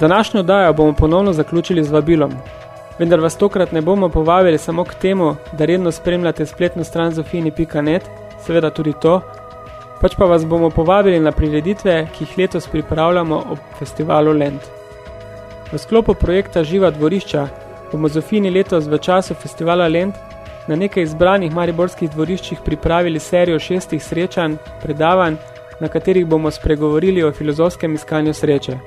Današnjo dajo bomo ponovno zaključili z vabilom. Vendar vas tokrat ne bomo povabili samo k temu, da redno spremljate spletno stran zofini.net, seveda tudi to, pač pa vas bomo povabili na prireditve, ki jih letos pripravljamo ob festivalu Lent. V sklopu projekta Živa dvorišča bomo Zofini letos v času festivala Lent na nekaj izbranih mariborskih dvoriščih pripravili serijo šestih srečanj, predavanj, na katerih bomo spregovorili o filozofskem iskanju sreče.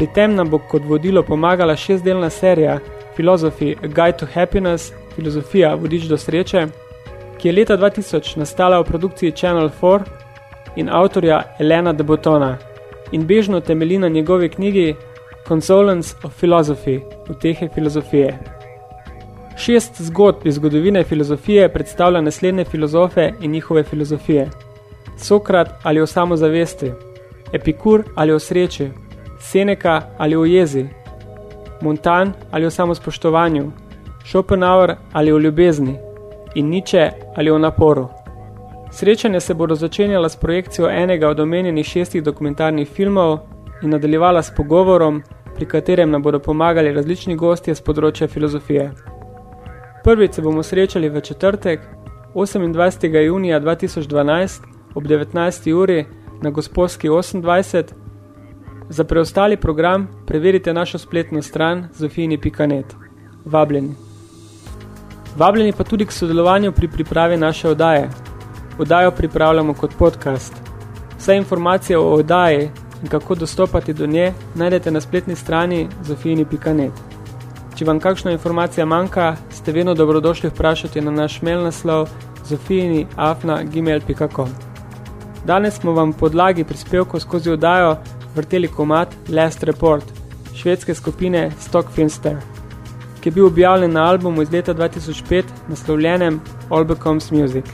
Pri tem nam bo kot vodilo pomagala šestdelna serija Philosophy A Guide to Happiness, filozofija vodič do sreče, ki je leta 2000 nastala v produkciji Channel 4 in avtorja Elena de Botona in bežno temelji na njegovi knjigi Consolence of Philosophy, utehe filozofije. Šest zgodb iz zgodovine filozofije predstavlja naslednje filozofe in njihove filozofije. Sokrat ali o samozavesti, Epikur ali o sreči, Seneka ali o jezi, Montan ali o samospoštovanju, Schopenhauer ali o ljubezni in Nietzsche ali o naporu. Srečanja se bodo začenjala s projekcijo enega od omenjenih šestih dokumentarnih filmov in nadaljevala s pogovorom, pri katerem nam bodo pomagali različni gostje z področja filozofije. Prvič se bomo srečali v četrtek, 28. junija 2012 ob 19. uri na Gospodski 28. Za preostali program preverite našo spletno stran zofini.net. Vabljeni. Vabljeni pa tudi k sodelovanju pri pripravi naše oddaje. Oddajo pripravljamo kot podcast. Vse informacije o oddaji in kako dostopati do nje najdete na spletni strani zofini.net. Če vam kakšna informacija manjka, ste vedno dobrodošli vprašati na naš mail naslov zofini.afna.gmail.com Danes smo vam podlagi prispevkov skozi oddajo vrteli komat Last Report švedske skupine Stock Finster, ki je bil objavljen na albumu iz leta 2005 naslovljenem All Becomes Music.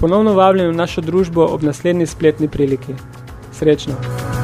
Ponovno vabljen v našo družbo ob naslednji spletni priliki. Srečno!